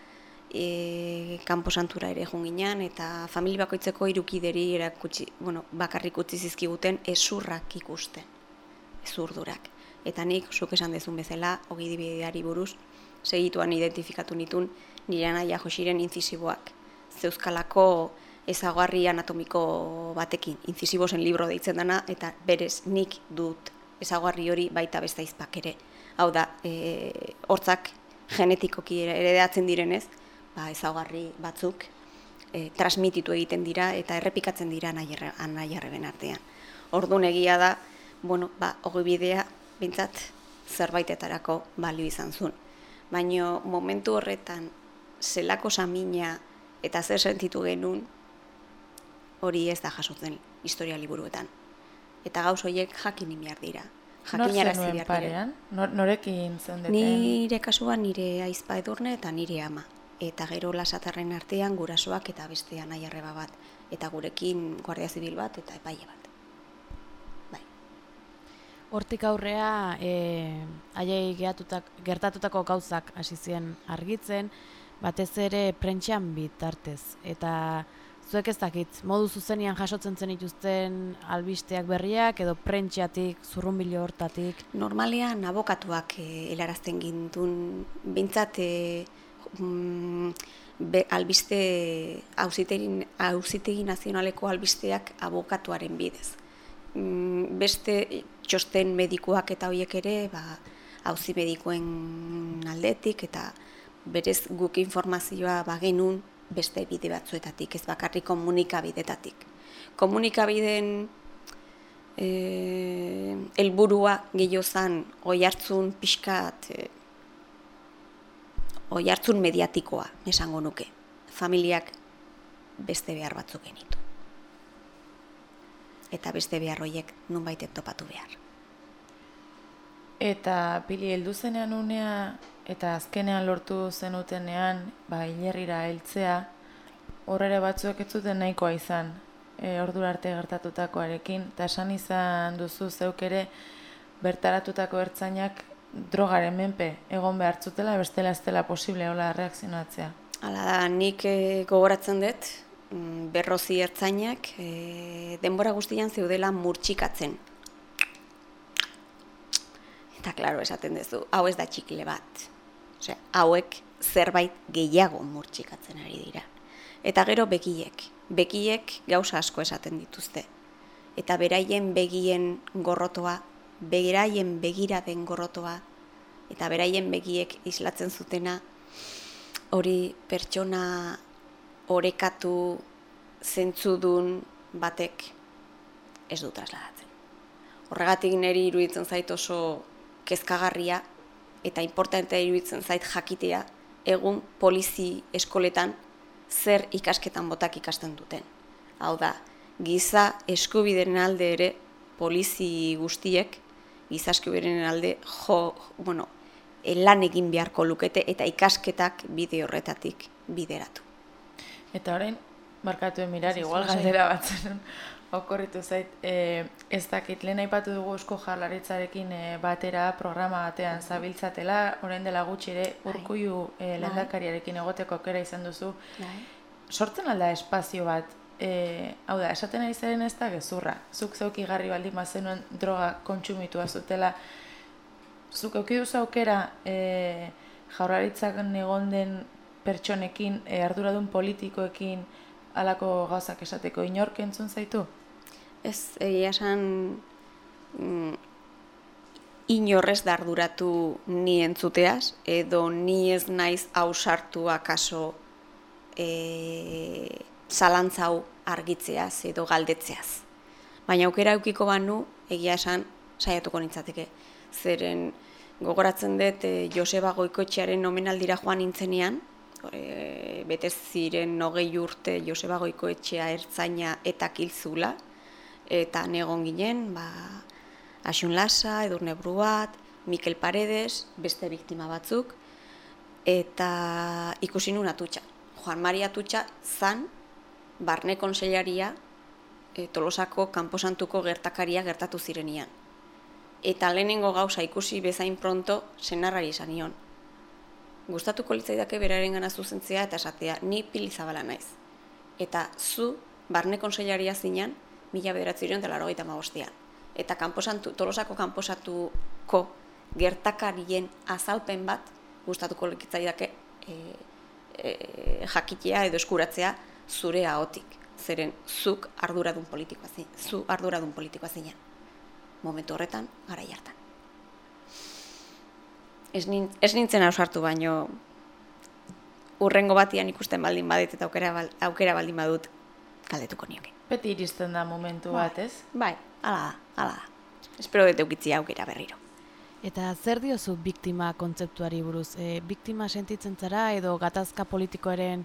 [SPEAKER 3] e, kanposantura ere junginean, eta famili bakoitzeko irukideri erakutsi, bueno, bakarrik utzi zizkiguten esurrak ikusten, ezurdurak. Eta nik, zuk esan dezun bezala, hogi dibideari buruz, segituan identifikatu nitun, nire naia josiren inzisiboak. Zeuzkalako, ezagarri anatomiko batekin, inzisibosen libro deitzen dana, eta berez nik dut ezagarri hori baita besta izpak ere. Hau da, e, hortzak genetikoki eredeatzen direnez, ba, ezagarri batzuk e, transmititu egiten dira eta errepikatzen dira nahi artean. Orduan egia da, bueno, ba, bidea, bintzat, zerbaitetarako balio izan zuen. Baina momentu horretan, zelako samina eta zer sentitu genuen, hori ez da jasotzen historia liburuetan. Eta gauz horiek jakin imiar dira.
[SPEAKER 2] Jakin Nor zenuen parean? Nor, norekin zendeten?
[SPEAKER 3] Nire kasuan nire aizpa edurne eta nire ama. Eta gero lasatarren artean gurasoak eta bestean nahi bat. Eta gurekin guardia zibil bat eta epaile bat. Bai.
[SPEAKER 1] Hortik aurrea, e, aiei gertatutako gauzak hasi zien argitzen, batez ere prentxean bitartez. Eta zuek ez dakit, modu zuzenian jasotzen zen ituzten albisteak berriak edo prentxeatik, zurrunbilo hortatik?
[SPEAKER 3] Normalean abokatuak e, helarazten gintun, bintzat e, mm, be, albiste hausitegi nazionaleko albisteak abokatuaren bidez. Mm, beste txosten medikuak eta hoiek ere, ba, hauzi medikoen aldetik eta berez guk informazioa bagenun beste bide batzuetatik, ez bakarri komunikabidetatik. Komunikabideen e, elburua gehiozan oi hartzun pixkat, e, oi hartzun mediatikoa, esango nuke. Familiak beste behar batzuk genitu. Eta beste behar horiek nun topatu behar.
[SPEAKER 2] Eta pili heldu zenean unea eta azkenean lortu zenutenean, ba, hilerrira heltzea, horrere batzuek ez zuten nahikoa izan, e, ordura arte gertatutakoarekin, eta esan izan duzu zeuk ere, bertaratutako ertzainak drogaren menpe egon behar zutela, bestela ez dela posible hola reakzionatzea.
[SPEAKER 3] Hala da, nik e, gogoratzen dut, mm, berrozi ertzainak, e, denbora guztian zeudela murtsikatzen. Eta, klaro, esaten duzu, hau ez da txikile bat. Osea, hauek zerbait gehiago murtsikatzen ari dira. Eta gero begiek. Begiek gauza asko esaten dituzte. Eta beraien begien gorrotoa, beraien begira den gorrotoa, eta beraien begiek islatzen zutena, hori pertsona orekatu zentzudun batek ez du trasladatzen. Horregatik niri iruditzen zait oso kezkagarria eta importantea iruditzen zait jakitea egun polizi eskoletan zer ikasketan botak ikasten duten. Hau da, giza eskubideren alde ere polizi guztiek, giza eskubideren alde jo, bueno, lan egin beharko lukete eta ikasketak bide horretatik bideratu.
[SPEAKER 2] Eta orain, markatu emirar, igual galdera bat zen, okorritu zait, e, ez dakit, lehen aipatu dugu esko jarlaritzarekin e, batera programa batean zabiltzatela, orain dela gutxi ere bai. urkuiu e, bai. lehendakariarekin egoteko kera izan duzu. Bai. Sortzen alda espazio bat, e, hau da, esaten ari zaren ez da gezurra. Zuk zeuki garri baldin mazenuen droga kontsumitua zutela. Zuk eukiduzu aukera e, jaurlaritzak egon den pertsonekin, e, arduradun politikoekin, alako gauzak esateko inork entzun zaitu?
[SPEAKER 3] Ez, egia esan mm, inorrez darduratu ni entzuteaz, edo ni ez naiz hausartu akaso e, zalantzau argitzeaz edo galdetzeaz. Baina aukera eukiko banu, egia esan, saiatuko nintzateke. Zeren gogoratzen dut e, Joseba Goikoetxearen nomenaldira joan nintzenean, e, bete ziren nogei urte Joseba Goikoetxea ertzaina eta kilzula, eta negon ginen, ba, Asun Lasa, Edurne Bruat, Mikel Paredes, beste biktima batzuk, eta ikusi nun atutxa. Juan Maria Atutxa zan, barne konseilaria, e, tolosako kanposantuko gertakaria gertatu zirenian. Eta lehenengo gauza ikusi bezain pronto senarrari izan nion. Gustatuko litzaidake beraren gana zuzentzea eta esatea, ni pili zabala naiz. Eta zu, barne konseilaria zinean, mila bederatzi irion dela rogeita Eta kanposantu, tolosako kanposatuko gertakarien azalpen bat, gustatuko likitzaidake e, e, jakitea edo eskuratzea zure ahotik. Zeren zuk arduradun politikoa zin, zu arduradun politikoa zinean. Momentu horretan, gara jartan. Ez, nintzen ausartu baino urrengo batian ikusten baldin badit eta aukera, aukera baldin badut kaldetuko nioke.
[SPEAKER 2] Beti iristen da momentu bai. bat, ez?
[SPEAKER 3] Bai, ala da, ala da. Espero dut eukitzi aukera berriro.
[SPEAKER 1] Eta zer diozu biktima kontzeptuari buruz? E, biktima sentitzen zara edo gatazka politikoaren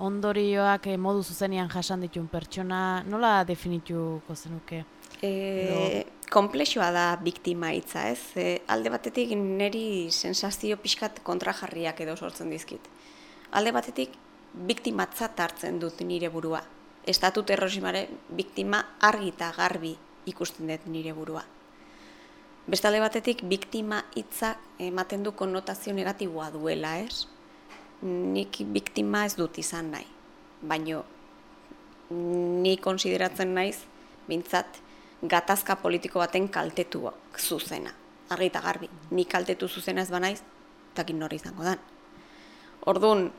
[SPEAKER 1] ondorioak e, modu zuzenian jasan ditun pertsona, nola definituko zenuke?
[SPEAKER 3] E, Komplexua da biktima hitza, ez? E, alde batetik neri sensazio pixkat kontrajarriak edo sortzen dizkit. Alde batetik biktimatzat hartzen dut nire burua estatu terrorismare biktima argi eta garbi ikusten dut nire burua. Bestalde batetik, biktima hitza ematen du konnotazio negatiboa duela, ez? Nik biktima ez dut izan nahi, baino ni konsideratzen naiz, bintzat, gatazka politiko baten kaltetuak zuzena. Argi eta garbi, ni kaltetu zuzena ez banaiz, takin nori izango dan. Orduan,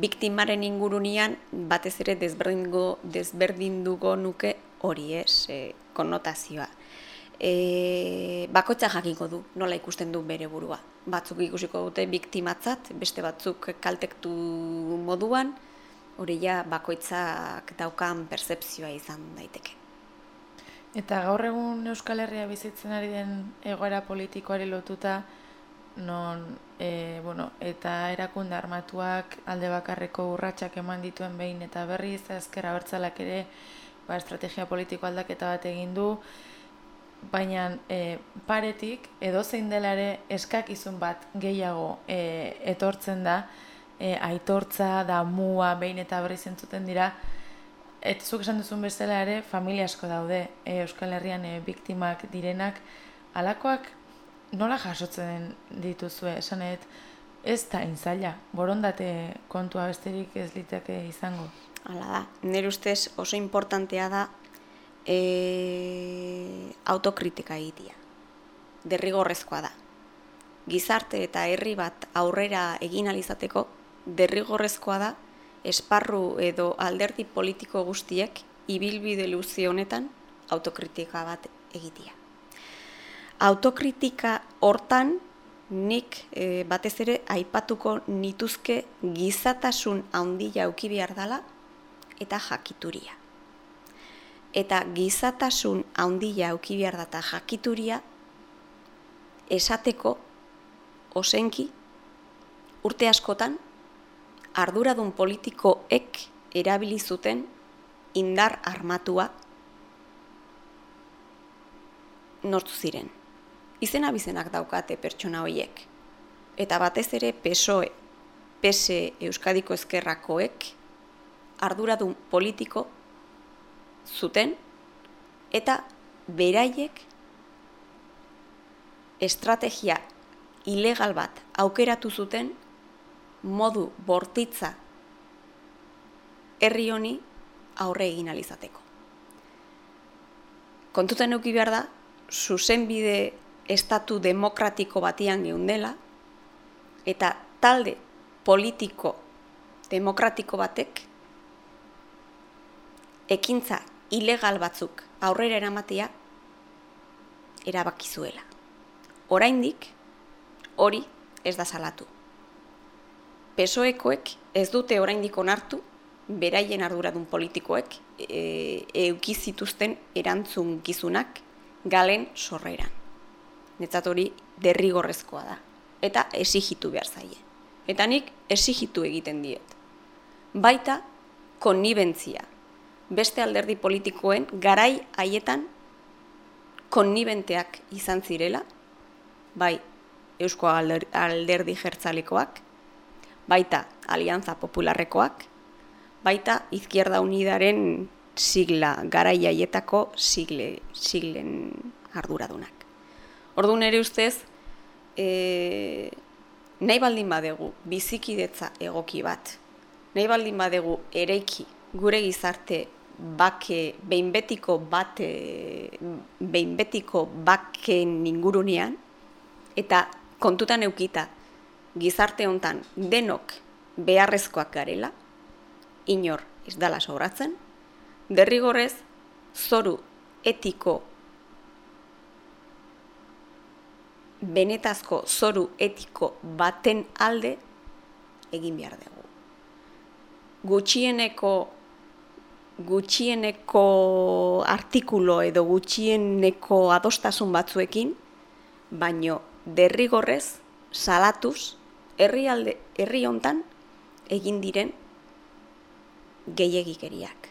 [SPEAKER 3] biktimaren ingurunian batez ere desberdingo desberdindugo nuke hori ez e, konnotazioa. E, bakotza jakingo du, nola ikusten du bere burua. Batzuk ikusiko dute biktimatzat, beste batzuk kaltektu moduan, hori ja bakoitzak daukan percepzioa izan daiteke.
[SPEAKER 2] Eta gaur egun Euskal Herria bizitzen ari den egoera politikoari lotuta, non e, bueno, eta erakunde armatuak alde bakarreko urratsak eman dituen behin eta berriz ezker abertzalak ere ba, estrategia politiko aldaketa bat egin du. Baina e, paretik edo zein dela ere eskakizun bat gehiago e, etortzen da. E, aitortza da mua behin eta berriz entzuten dira. Et zuk esan duzun bezala ere, familia asko daude. E, Euskal Herrian e, biktimak direnak. Alakoak nola jasotzen dituzue, esanet, ez da inzaila, borondate kontua besterik ez liteke izango?
[SPEAKER 3] Hala da, nire ustez oso importantea da e, autokritika egitea. derrigorrezkoa da. Gizarte eta herri bat aurrera egin alizateko, derrigorrezkoa da esparru edo alderdi politiko guztiek ibilbide luzi honetan autokritika bat egitea. Autokritika hortan nik e, batez ere aipatuko nituzke gizatasun handia auki behar dela eta jakituria. Eta gizatasun handia auki behar data jakituria esateko osenki urte askotan arduradun politikoek erabili zuten indar armatua nortu ziren. Izena bizenak daukate pertsona horiek. Eta batez ere PSOE, PSE Euskadiko Ezkerrakoek arduradun politiko zuten eta beraiek estrategia ilegal bat aukeratu zuten modu bortitza herri honi aurre egin alizateko. Kontuten euki behar da, zuzenbide estatu demokratiko batian geundela, eta talde politiko demokratiko batek ekintza ilegal batzuk aurrera eramatea erabakizuela. Oraindik hori ez da salatu. Pesoekoek ez dute oraindik onartu beraien arduradun politikoek e, eukizituzten erantzun gizunak galen sorreran. Netzat hori derrigorrezkoa da. Eta esigitu behar zaie. Eta nik esigitu egiten diet. Baita konnibentzia. Beste alderdi politikoen garai haietan konnibenteak izan zirela, bai Eusko alderdi jertzalekoak, baita Alianza Popularrekoak, baita Izquierda Unidaren sigla, garaiaietako sigle, siglen arduradunak. Ordu nere ustez, e, nahi baldin badegu bizikidetza egoki bat, nahi baldin badegu ereiki gure gizarte bake, behinbetiko bate, behinbetiko baken ingurunean, eta kontutan eukita gizarte hontan denok beharrezkoak garela, inor ez dala sobratzen, derrigorrez zoru etiko benetazko zoru etiko baten alde egin behar dugu. Gutxieneko gutxieneko artikulo edo gutxieneko adostasun batzuekin, baino derrigorrez salatuz herrialde herri hontan egin diren gehiegikeriak,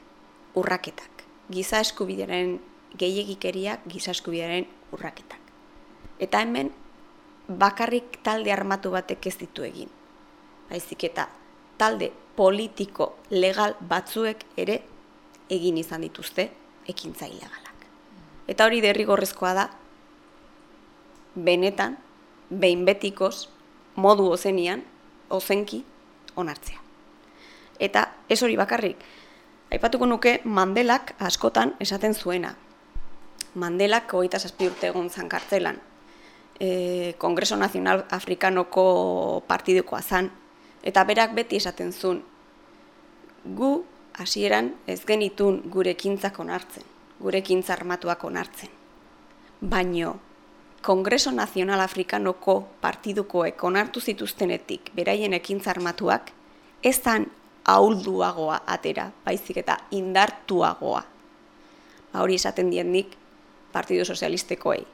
[SPEAKER 3] urraketak. Giza eskubidearen gehiegikeriak, giza eskubidearen urraketak. Eta hemen bakarrik talde armatu batek ez ditu egin. Baizik eta talde politiko legal batzuek ere egin izan dituzte ekintza ilegalak. Eta hori derrigorrezkoa da benetan behin betikoz modu ozenian, ozenki, onartzea. Eta ez hori bakarrik, aipatuko nuke Mandelak askotan esaten zuena. Mandelak hogeita zazpi urte egon zan kartzelan. E, Kongreso Nazional Afrikanoko partidukoa zan. Eta berak beti esaten zuen, gu hasieran ez genitun gure kintzak onartzen, gure kintza armatuak onartzen. Baino, Kongreso Nazional Afrikanoko partidukoek onartu zituztenetik beraien ekintza armatuak, ez dan ahulduagoa atera, baizik eta indartuagoa. Ba hori esaten dien nik Partidu Sozialistekoei.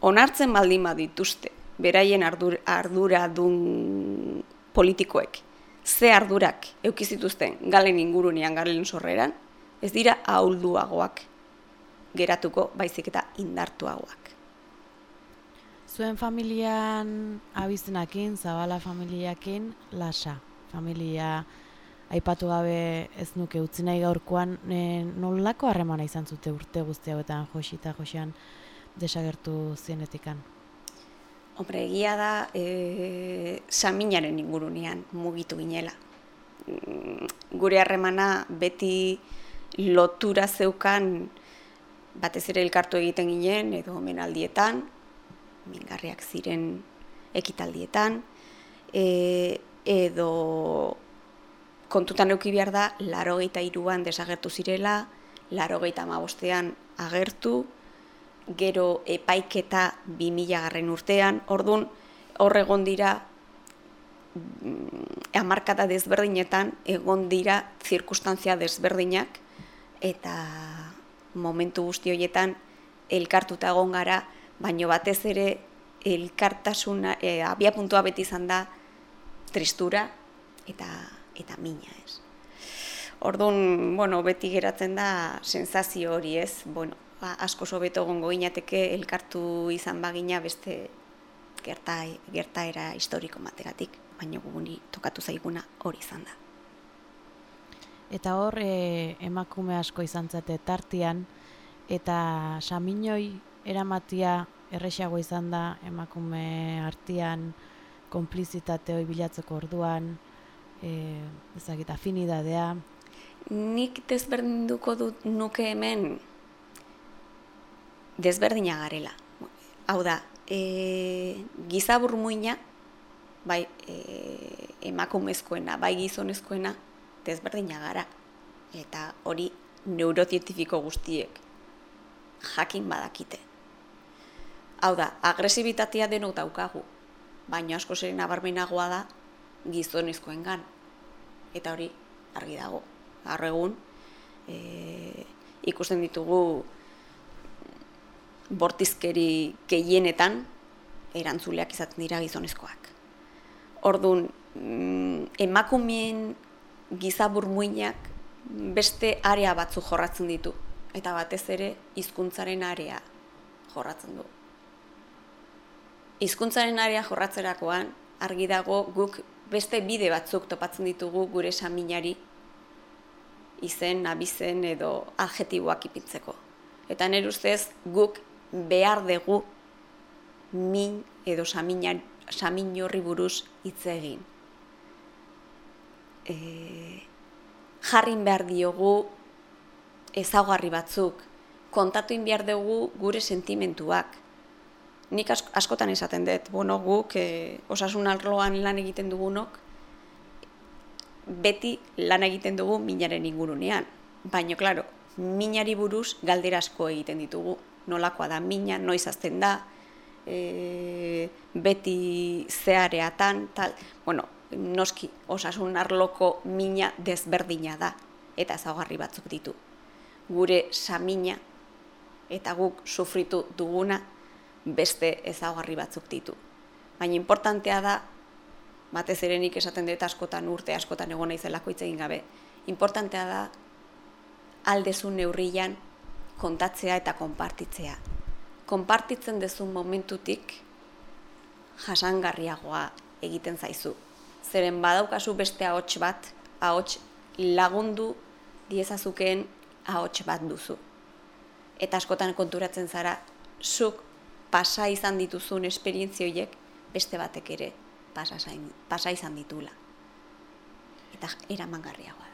[SPEAKER 3] Onartzen baldin dituzte beraien ardur, ardura dun politikoek, ze ardurak eukizituzten galen ingurunean galen sorreran, ez dira ahulduagoak geratuko baizik eta indartuagoak.
[SPEAKER 1] Zuen familian abizenakin, zabala familiakin, lasa. Familia aipatu gabe ez nuke utzi nahi gaurkoan e, nolako harremana izan zute urte guzti hauetan josi eta josian desagertu zienetikan?
[SPEAKER 3] Hombre, egia da e, saminaren ingurunean mugitu ginela. Mm, gure harremana beti lotura zeukan batez ere elkartu egiten ginen edo omenaldietan, mingarriak ziren ekitaldietan, e, edo kontutan euki behar da, laro geita iruan desagertu zirela, laro geita amabostean agertu, gero epaiketa 2000 garren urtean, orduan horregon dira mm, amarkada desberdinetan egon dira zirkustantzia desberdinak eta momentu guzti horietan elkartuta egon gara, baino batez ere elkartasuna, e, abia puntua beti izan da tristura eta eta mina, ez. Orduan, bueno, beti geratzen da sensazio hori, ez? Bueno, ba, asko sobeto gongo ginateke elkartu izan bagina beste gerta, gertaera historiko mategatik, baina guguni tokatu zaiguna hori izan da.
[SPEAKER 1] Eta hor, e, emakume asko izan zate tartian, eta saminoi eramatia erresago izan da emakume artian konplizitate hori bilatzeko orduan, e, ezagita, afinidadea.
[SPEAKER 3] Nik desberdinduko dut nuke hemen desberdina garela. Hau da, e, gizabur muina, bai e, emakumezkoena, bai gizonezkoena, desberdina gara. Eta hori neurozientifiko guztiek jakin badakite. Hau da, agresibitatea denok daukagu, baina asko zeren abarmenagoa da gizonezkoen gan. Eta hori argi dago. Arregun, e, ikusten ditugu bortizkeri gehienetan erantzuleak izaten dira gizonezkoak. Orduan, mm, emakumeen gizabur muinak beste area batzu jorratzen ditu. Eta batez ere, hizkuntzaren area jorratzen du. Hizkuntzaren area jorratzerakoan, argi dago guk beste bide batzuk topatzen ditugu gure saminari izen, abizen edo adjetiboak ipintzeko. Eta nire ustez guk behar dugu min edo samin horri buruz hitz egin. E, jarrin behar diogu ezaugarri batzuk, kontatu behar dugu gure sentimentuak. Nik askotan esaten dut, bueno, guk e, osasun arloan lan egiten dugunok, beti lan egiten dugu minaren ingurunean. Baina, klaro, minari buruz galderasko egiten ditugu nolakoa da mina, noiz azten da, e, beti zeareatan, tal, bueno, noski osasun arloko mina desberdina da, eta ezaugarri batzuk ditu. Gure samina eta guk sufritu duguna beste ezaugarri batzuk ditu. Baina importantea da, batez ere nik esaten dut askotan urte askotan egon naizelako hitz egin gabe, importantea da aldezun neurrian kontatzea eta konpartitzea. Konpartitzen dezun momentutik jasangarriagoa egiten zaizu. Zeren badaukazu beste ahots bat, ahots lagundu diezazukeen ahots bat duzu. Eta askotan konturatzen zara, zuk pasa izan dituzun esperientzioiek beste batek ere pasa, pasa izan ditula. Eta eramangarriagoa.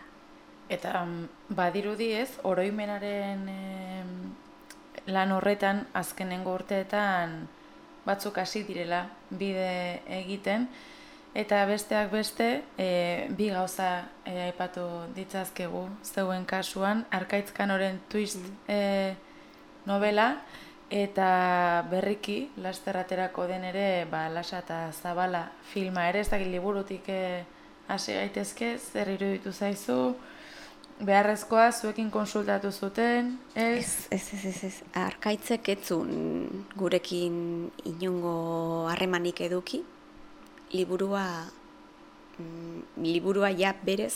[SPEAKER 2] Eta mm, badirudi ez, oroimenaren e, lan horretan azkenengo urteetan batzuk hasi direla bide egiten. Eta besteak beste e, bi gauza e, aipatu ditzazkegu zeuen kasuan. Arkaitzkan oren twist mm. e, novela. Eta berriki lasterraterako den ere ba, lasa eta zabala filma ere. Ez da liburutik e, hasi gaitezke zer iruditu zaizu beharrezkoa zuekin konsultatu zuten, ez?
[SPEAKER 3] Ez, ez, ez, ez, Arkaitzek etzun gurekin inongo harremanik eduki, liburua, mm, liburua ja berez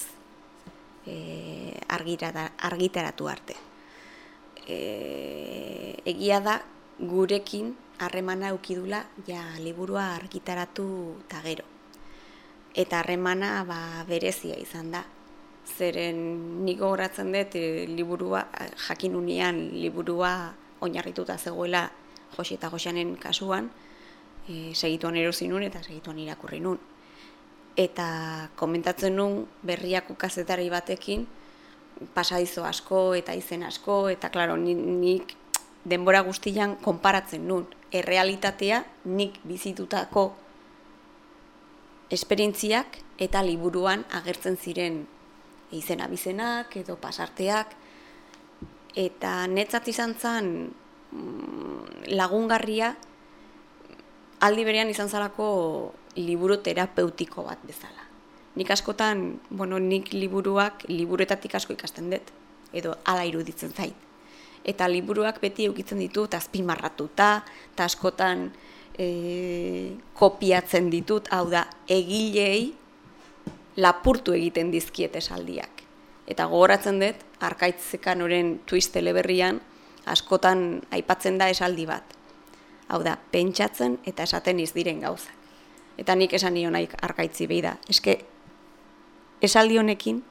[SPEAKER 3] e, argitaratu arte. E, egia da, gurekin harremana eukidula ja liburua argitaratu eta gero. Eta harremana ba, berezia izan da, zeren niko horatzen dut e, liburua, jakin unian liburua oinarrituta zegoela Josi eta Josianen kasuan, e, segituan erosi nun eta segituan irakurri nun. Eta komentatzen nun berriak ukazetari batekin, pasadizo asko eta izen asko, eta klaro, nik denbora guztian konparatzen nun. errealitatea nik bizitutako esperientziak eta liburuan agertzen ziren izena bizenak edo pasarteak eta netzat izan zen mm, lagungarria aldi berean izan zalako liburu terapeutiko bat bezala. Nik askotan, bueno, nik liburuak liburuetatik asko ikasten dut, edo ala iruditzen zait. Eta liburuak beti eukitzen ditut azpimarratuta, eta askotan e, kopiatzen ditut, hau da, egilei lapurtu egiten dizkiet esaldiak. Eta gogoratzen dut, arkaitzekan oren twist teleberrian, askotan aipatzen da esaldi bat. Hau da, pentsatzen eta esaten izdiren gauzak. Eta nik esan nion nahi arkaitzi behi da. Eske, esaldi honekin,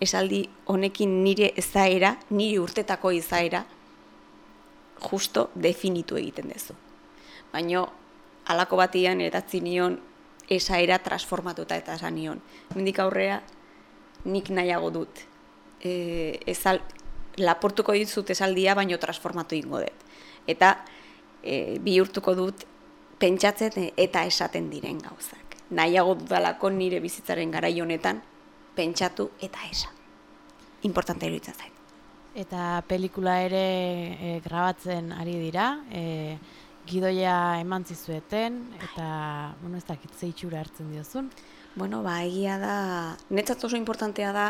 [SPEAKER 3] esaldi honekin nire ezaera, nire urtetako izaera, justo definitu egiten duzu. Baina, alako batian edatzi nion esaera transformatuta eta esan nion. Mendik aurrea, nik nahiago dut. E, ezal, laportuko ditut esaldia, baino transformatu ingo dut. Eta e, bihurtuko dut pentsatzen eta esaten diren gauzak. Nahiago dudalako nire bizitzaren garai honetan pentsatu eta esan. Importante iruditzen zait.
[SPEAKER 1] Eta pelikula ere e, grabatzen ari dira, e, gidoia eman zizueten, eta, bueno, ez dakit zeitxura hartzen diozun.
[SPEAKER 3] Bueno, ba, egia da, netzat oso importantea da,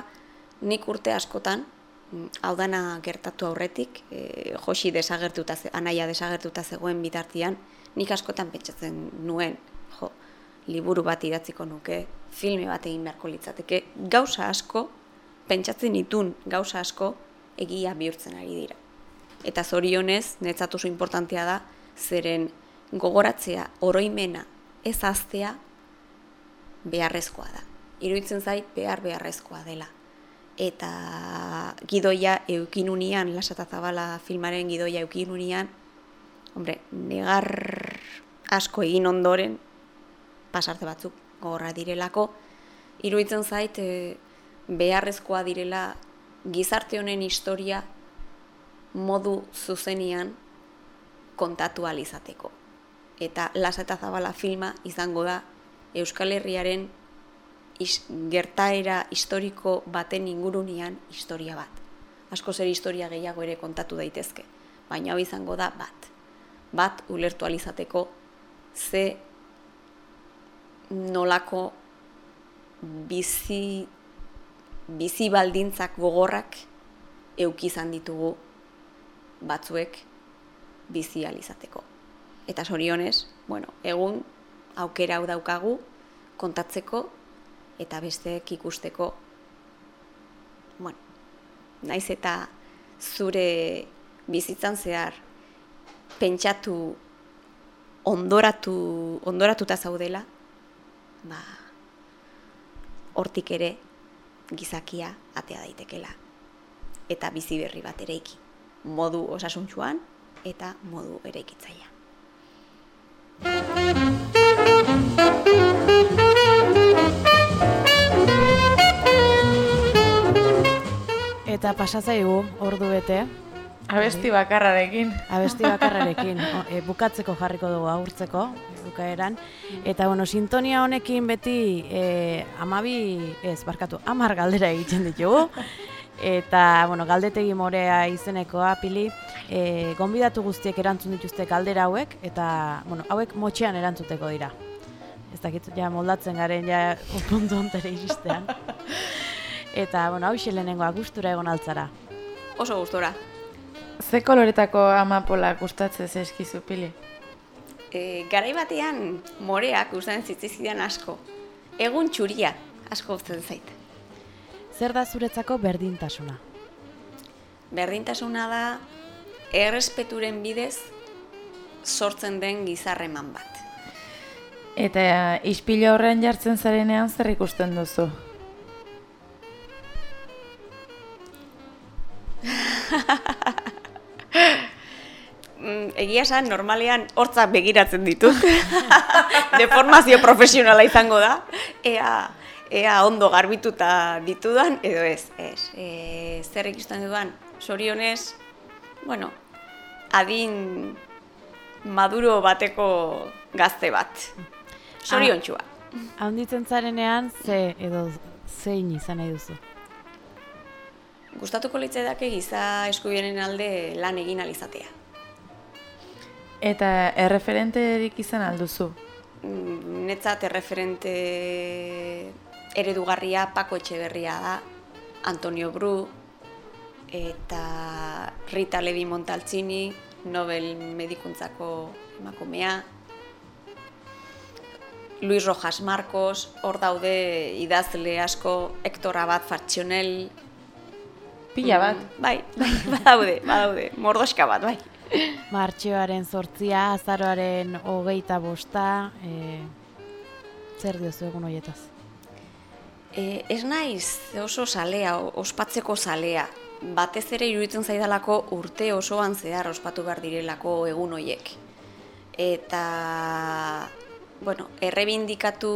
[SPEAKER 3] nik urte askotan, hau dana gertatu aurretik, e, josi desagertuta, anaia desagertuta zegoen bitartian, nik askotan pentsatzen nuen, jo, liburu bat idatziko nuke, filme bat egin beharko litzateke, gauza asko, pentsatzen ditun gauza asko, egia bihurtzen ari dira. Eta zorionez, netzatu oso importantea da, zeren gogoratzea, oroimena, ez aztea, beharrezkoa da. Iruitzen zait, behar beharrezkoa dela eta gidoia eukinunian, lasata zabala filmaren gidoia eukinunian, hombre, negar asko egin ondoren, pasarte batzuk gogorra direlako, iruditzen zait e, beharrezkoa direla gizarte honen historia modu zuzenian kontatu alizateko. Eta lasata zabala filma izango da Euskal Herriaren is, gertaera historiko baten ingurunean historia bat. Asko zer historia gehiago ere kontatu daitezke, baina hau izango da bat. Bat ulertu alizateko ze nolako bizi, bizi baldintzak gogorrak eukizan ditugu batzuek bizi alizateko. Eta sorionez, bueno, egun aukera hau daukagu kontatzeko eta besteek ikusteko. Bueno, naiz eta zure bizitzan zehar pentsatu ondoratu ondoratuta zaudela ba hortik ere gizakia atea daitekela. Eta bizi berri bat ereiki modu osasuntsuan eta modu eraikitzailea
[SPEAKER 1] Eta pasazaigu, ordu bete.
[SPEAKER 2] Abesti bakarrarekin.
[SPEAKER 1] Abesti bakarrarekin. O, e, bukatzeko jarriko dugu, agurtzeko, bukaeran. Eta, bueno, sintonia honekin beti e, amabi, ez, barkatu, amar galdera egiten ditugu. Eta, bueno, galdetegi morea izeneko apili, e, gonbidatu guztiek erantzun dituzte galdera hauek, eta, bueno, hauek motxean erantzuteko dira. Ez dakit, ja, moldatzen garen, ja, puntu ontere iristean. Eta, bueno, hau lehenengoa gustura egon altzara.
[SPEAKER 3] Oso gustura.
[SPEAKER 2] Ze koloretako amapola gustatzen zeskizu pili?
[SPEAKER 3] E, garai batean moreak gustatzen zitzizidan asko. Egun txuria asko gustatzen zait.
[SPEAKER 1] Zer da zuretzako berdintasuna?
[SPEAKER 3] Berdintasuna da errespeturen bidez sortzen den gizarreman bat.
[SPEAKER 2] Eta ispilo horren jartzen zarenean zer ikusten duzu?
[SPEAKER 3] Egia esan, normalean hortzak begiratzen ditut. Deformazio profesionala izango da. Ea, ea ondo garbituta ditudan, edo ez. ez. E, zer ikusten dudan, sorionez, bueno, adin maduro bateko gazte bat. Sorion txua.
[SPEAKER 1] Ah, Haunditzen zarenean, ze edo zein izan nahi duzu?
[SPEAKER 3] Gustatuko litzedake giza eskubienen alde lan egin alizatea.
[SPEAKER 2] Eta erreferenterik izan alduzu?
[SPEAKER 3] Mm, netzat erreferente eredugarria Pako Etxeberria da, Antonio Bru, eta Rita Levi Montaltzini, Nobel medikuntzako emakumea, Luis Rojas Marcos, hor daude idazle asko, Hector Abad Fartxonel,
[SPEAKER 2] Pila bat.
[SPEAKER 3] Mm, bai, bai, badaude, badaude, mordoska bat, bai.
[SPEAKER 1] Martxoaren sortzia, azaroaren hogeita bosta, e, zer diozu egun horietaz?
[SPEAKER 3] E, ez naiz oso salea, ospatzeko salea. Batez ere iruditzen zaidalako urte osoan zehar ospatu behar direlako egun hoiek. Eta, bueno, errebindikatu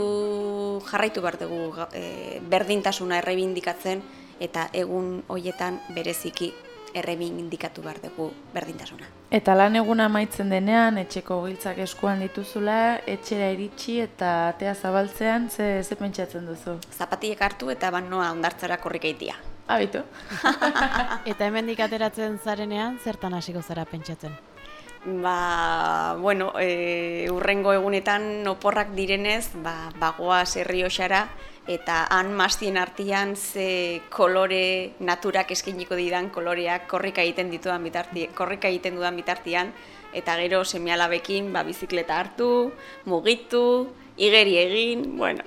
[SPEAKER 3] jarraitu behar dugu e, berdintasuna errebindikatzen eta egun hoietan bereziki errebindikatu behar dugu berdintasuna.
[SPEAKER 2] Eta lan eguna amaitzen denean, etxeko giltzak eskuan dituzula, etxera iritsi eta atea zabaltzean, ze, ze pentsatzen duzu?
[SPEAKER 3] Zapatiek hartu eta banoa ondartzara korrikaitia.
[SPEAKER 2] Abitu.
[SPEAKER 1] eta hemendik ateratzen zarenean, zertan hasiko zara pentsatzen?
[SPEAKER 3] Ba, bueno, e, urrengo egunetan oporrak direnez, ba, bagoa zerri osara, eta han mazien artian ze kolore naturak eskiniko didan koloreak korrika egiten ditudan bitarti, korrika egiten dudan bitartian, eta gero semialabekin ba, bizikleta hartu, mugitu, igeri egin, bueno.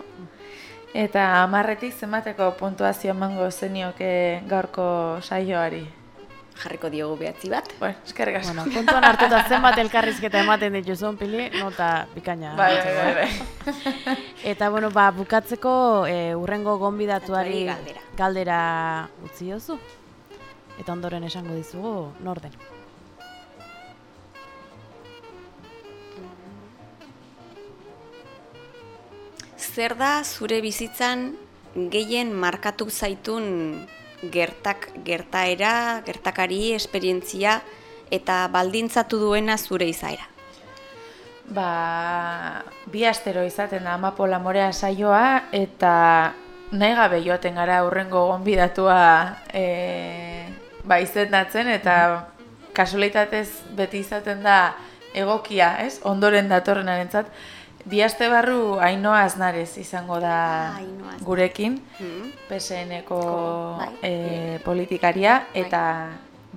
[SPEAKER 2] Eta amarretik zenbateko puntuazio emango zenioke gaurko saioari?
[SPEAKER 3] Jarriko diogu behatzi bat.
[SPEAKER 2] Bueno, eskerrik asko.
[SPEAKER 1] Bueno, puntuan hartuta zenbat elkarrizketa ematen dituzun pili, nota bikaina.
[SPEAKER 2] Bai, bai, bai.
[SPEAKER 1] Eta bueno, ba, bukatzeko e, urrengo gonbidatuari
[SPEAKER 3] galdera.
[SPEAKER 1] galdera utzi jozu. Eta ondoren esango dizugu norden.
[SPEAKER 3] Zer da zure bizitzan gehien markatu zaitun gertak gertaera, gertakari, esperientzia eta baldintzatu duena zure izaera?
[SPEAKER 2] Ba, bi astero izaten da Amapola Morea saioa eta nahi gabe joaten gara urrengo gonbidatua e, ba, izendatzen eta kasualitatez beti izaten da egokia, ez? Ondoren datorrenarentzat Bi aste barru Ainoa Aznarez izango da
[SPEAKER 3] ah,
[SPEAKER 2] gurekin,
[SPEAKER 3] mm.
[SPEAKER 2] PSN-eko
[SPEAKER 3] bai.
[SPEAKER 2] e, politikaria, bai. eta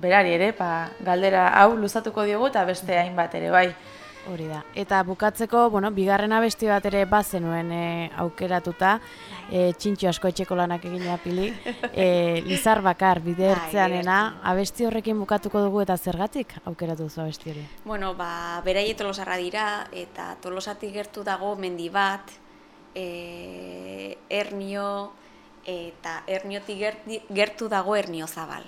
[SPEAKER 2] berari ere, pa, galdera hau luzatuko diogu eta beste hainbat ere, bai.
[SPEAKER 1] Hori da. Eta bukatzeko, bueno, bigarren abesti bat ere bazenuen e, aukeratuta, e, txintxo asko etxeko lanak egin pili, e, Lizar Bakar, bide ertzeanena, abesti horrekin bukatuko dugu eta zergatik aukeratu duzu abesti hori?
[SPEAKER 3] Bueno, ba, beraie tolosarra dira, eta tolosatik gertu dago mendi bat, e, ernio, eta erniotik gertu dago ernio zabal.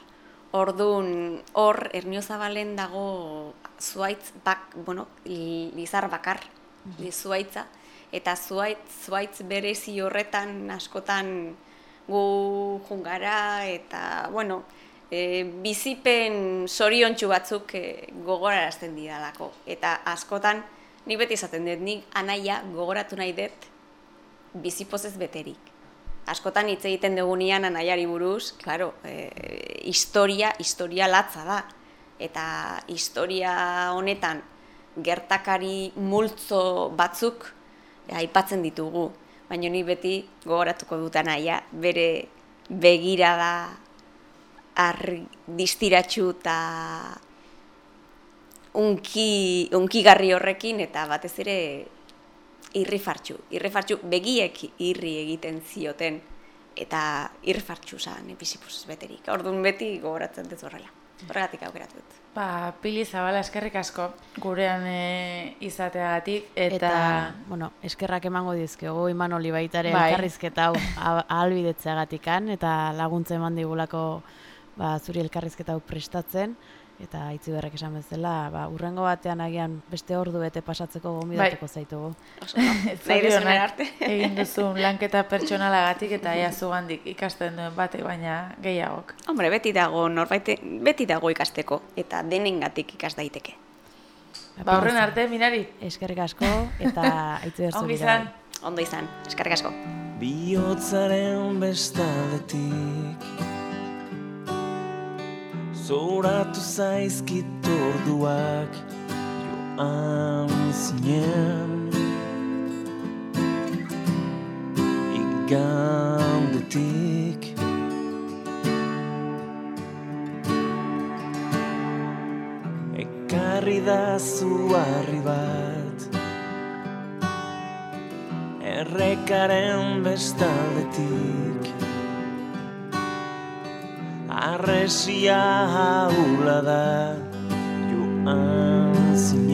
[SPEAKER 3] Orduan, hor, ernio zabalen dago zuaitz, bak, bueno, lizar bakar, mm zuaitza, eta zuaitz, zuaitz berezi horretan askotan gu jungara, eta, bueno, e, bizipen soriontsu batzuk e, gogorarazten didalako. Eta askotan, nik beti izaten dut, nik anaia gogoratu nahi dut bizipozez beterik askotan hitz egiten dugunean anaiari buruz, claro, e, historia, historia latza da. Eta historia honetan gertakari multzo batzuk aipatzen ditugu. Baina ni beti gogoratuko dut anaia, bere begira da arri distiratxu eta unki, unkigarri horrekin eta batez ere irrifartxu, irrifartxu begiek irri egiten zioten eta irrifartxu zan episipus beterik. Orduan beti gogoratzen dut horrela. Horregatik aukeratu dut.
[SPEAKER 2] Ba, Pili Zabala eskerrik asko gurean e, izateagatik eta... eta
[SPEAKER 1] bueno, eskerrak emango dizkego Imanoli baitaren bai. elkarrizketa hau ahalbidetzeagatikan eta laguntza eman digulako ba, zuri elkarrizketa hau prestatzen eta itzi berrek esan bezala, ba, urrengo batean agian beste ordu bete pasatzeko gomidatuko bai. zaitugu.
[SPEAKER 3] Nahi arte.
[SPEAKER 2] Egin duzu lanketa pertsonalagatik eta ea zugandik ikasten duen bate baina gehiagok.
[SPEAKER 3] Hombre, beti dago norbait beti dago ikasteko eta denengatik ikas daiteke.
[SPEAKER 2] Ba, horren arte, minari.
[SPEAKER 1] Eskerrik asko, eta aitzu
[SPEAKER 2] erzu Ongi izan.
[SPEAKER 3] Ondo izan, eskerrik asko.
[SPEAKER 6] Biotzaren bestaletik Zoratu zaizkit orduak Joan zinen Igandetik Ekarri da zuarri bat errekaren bestaldetik Arresia haula da joan zinen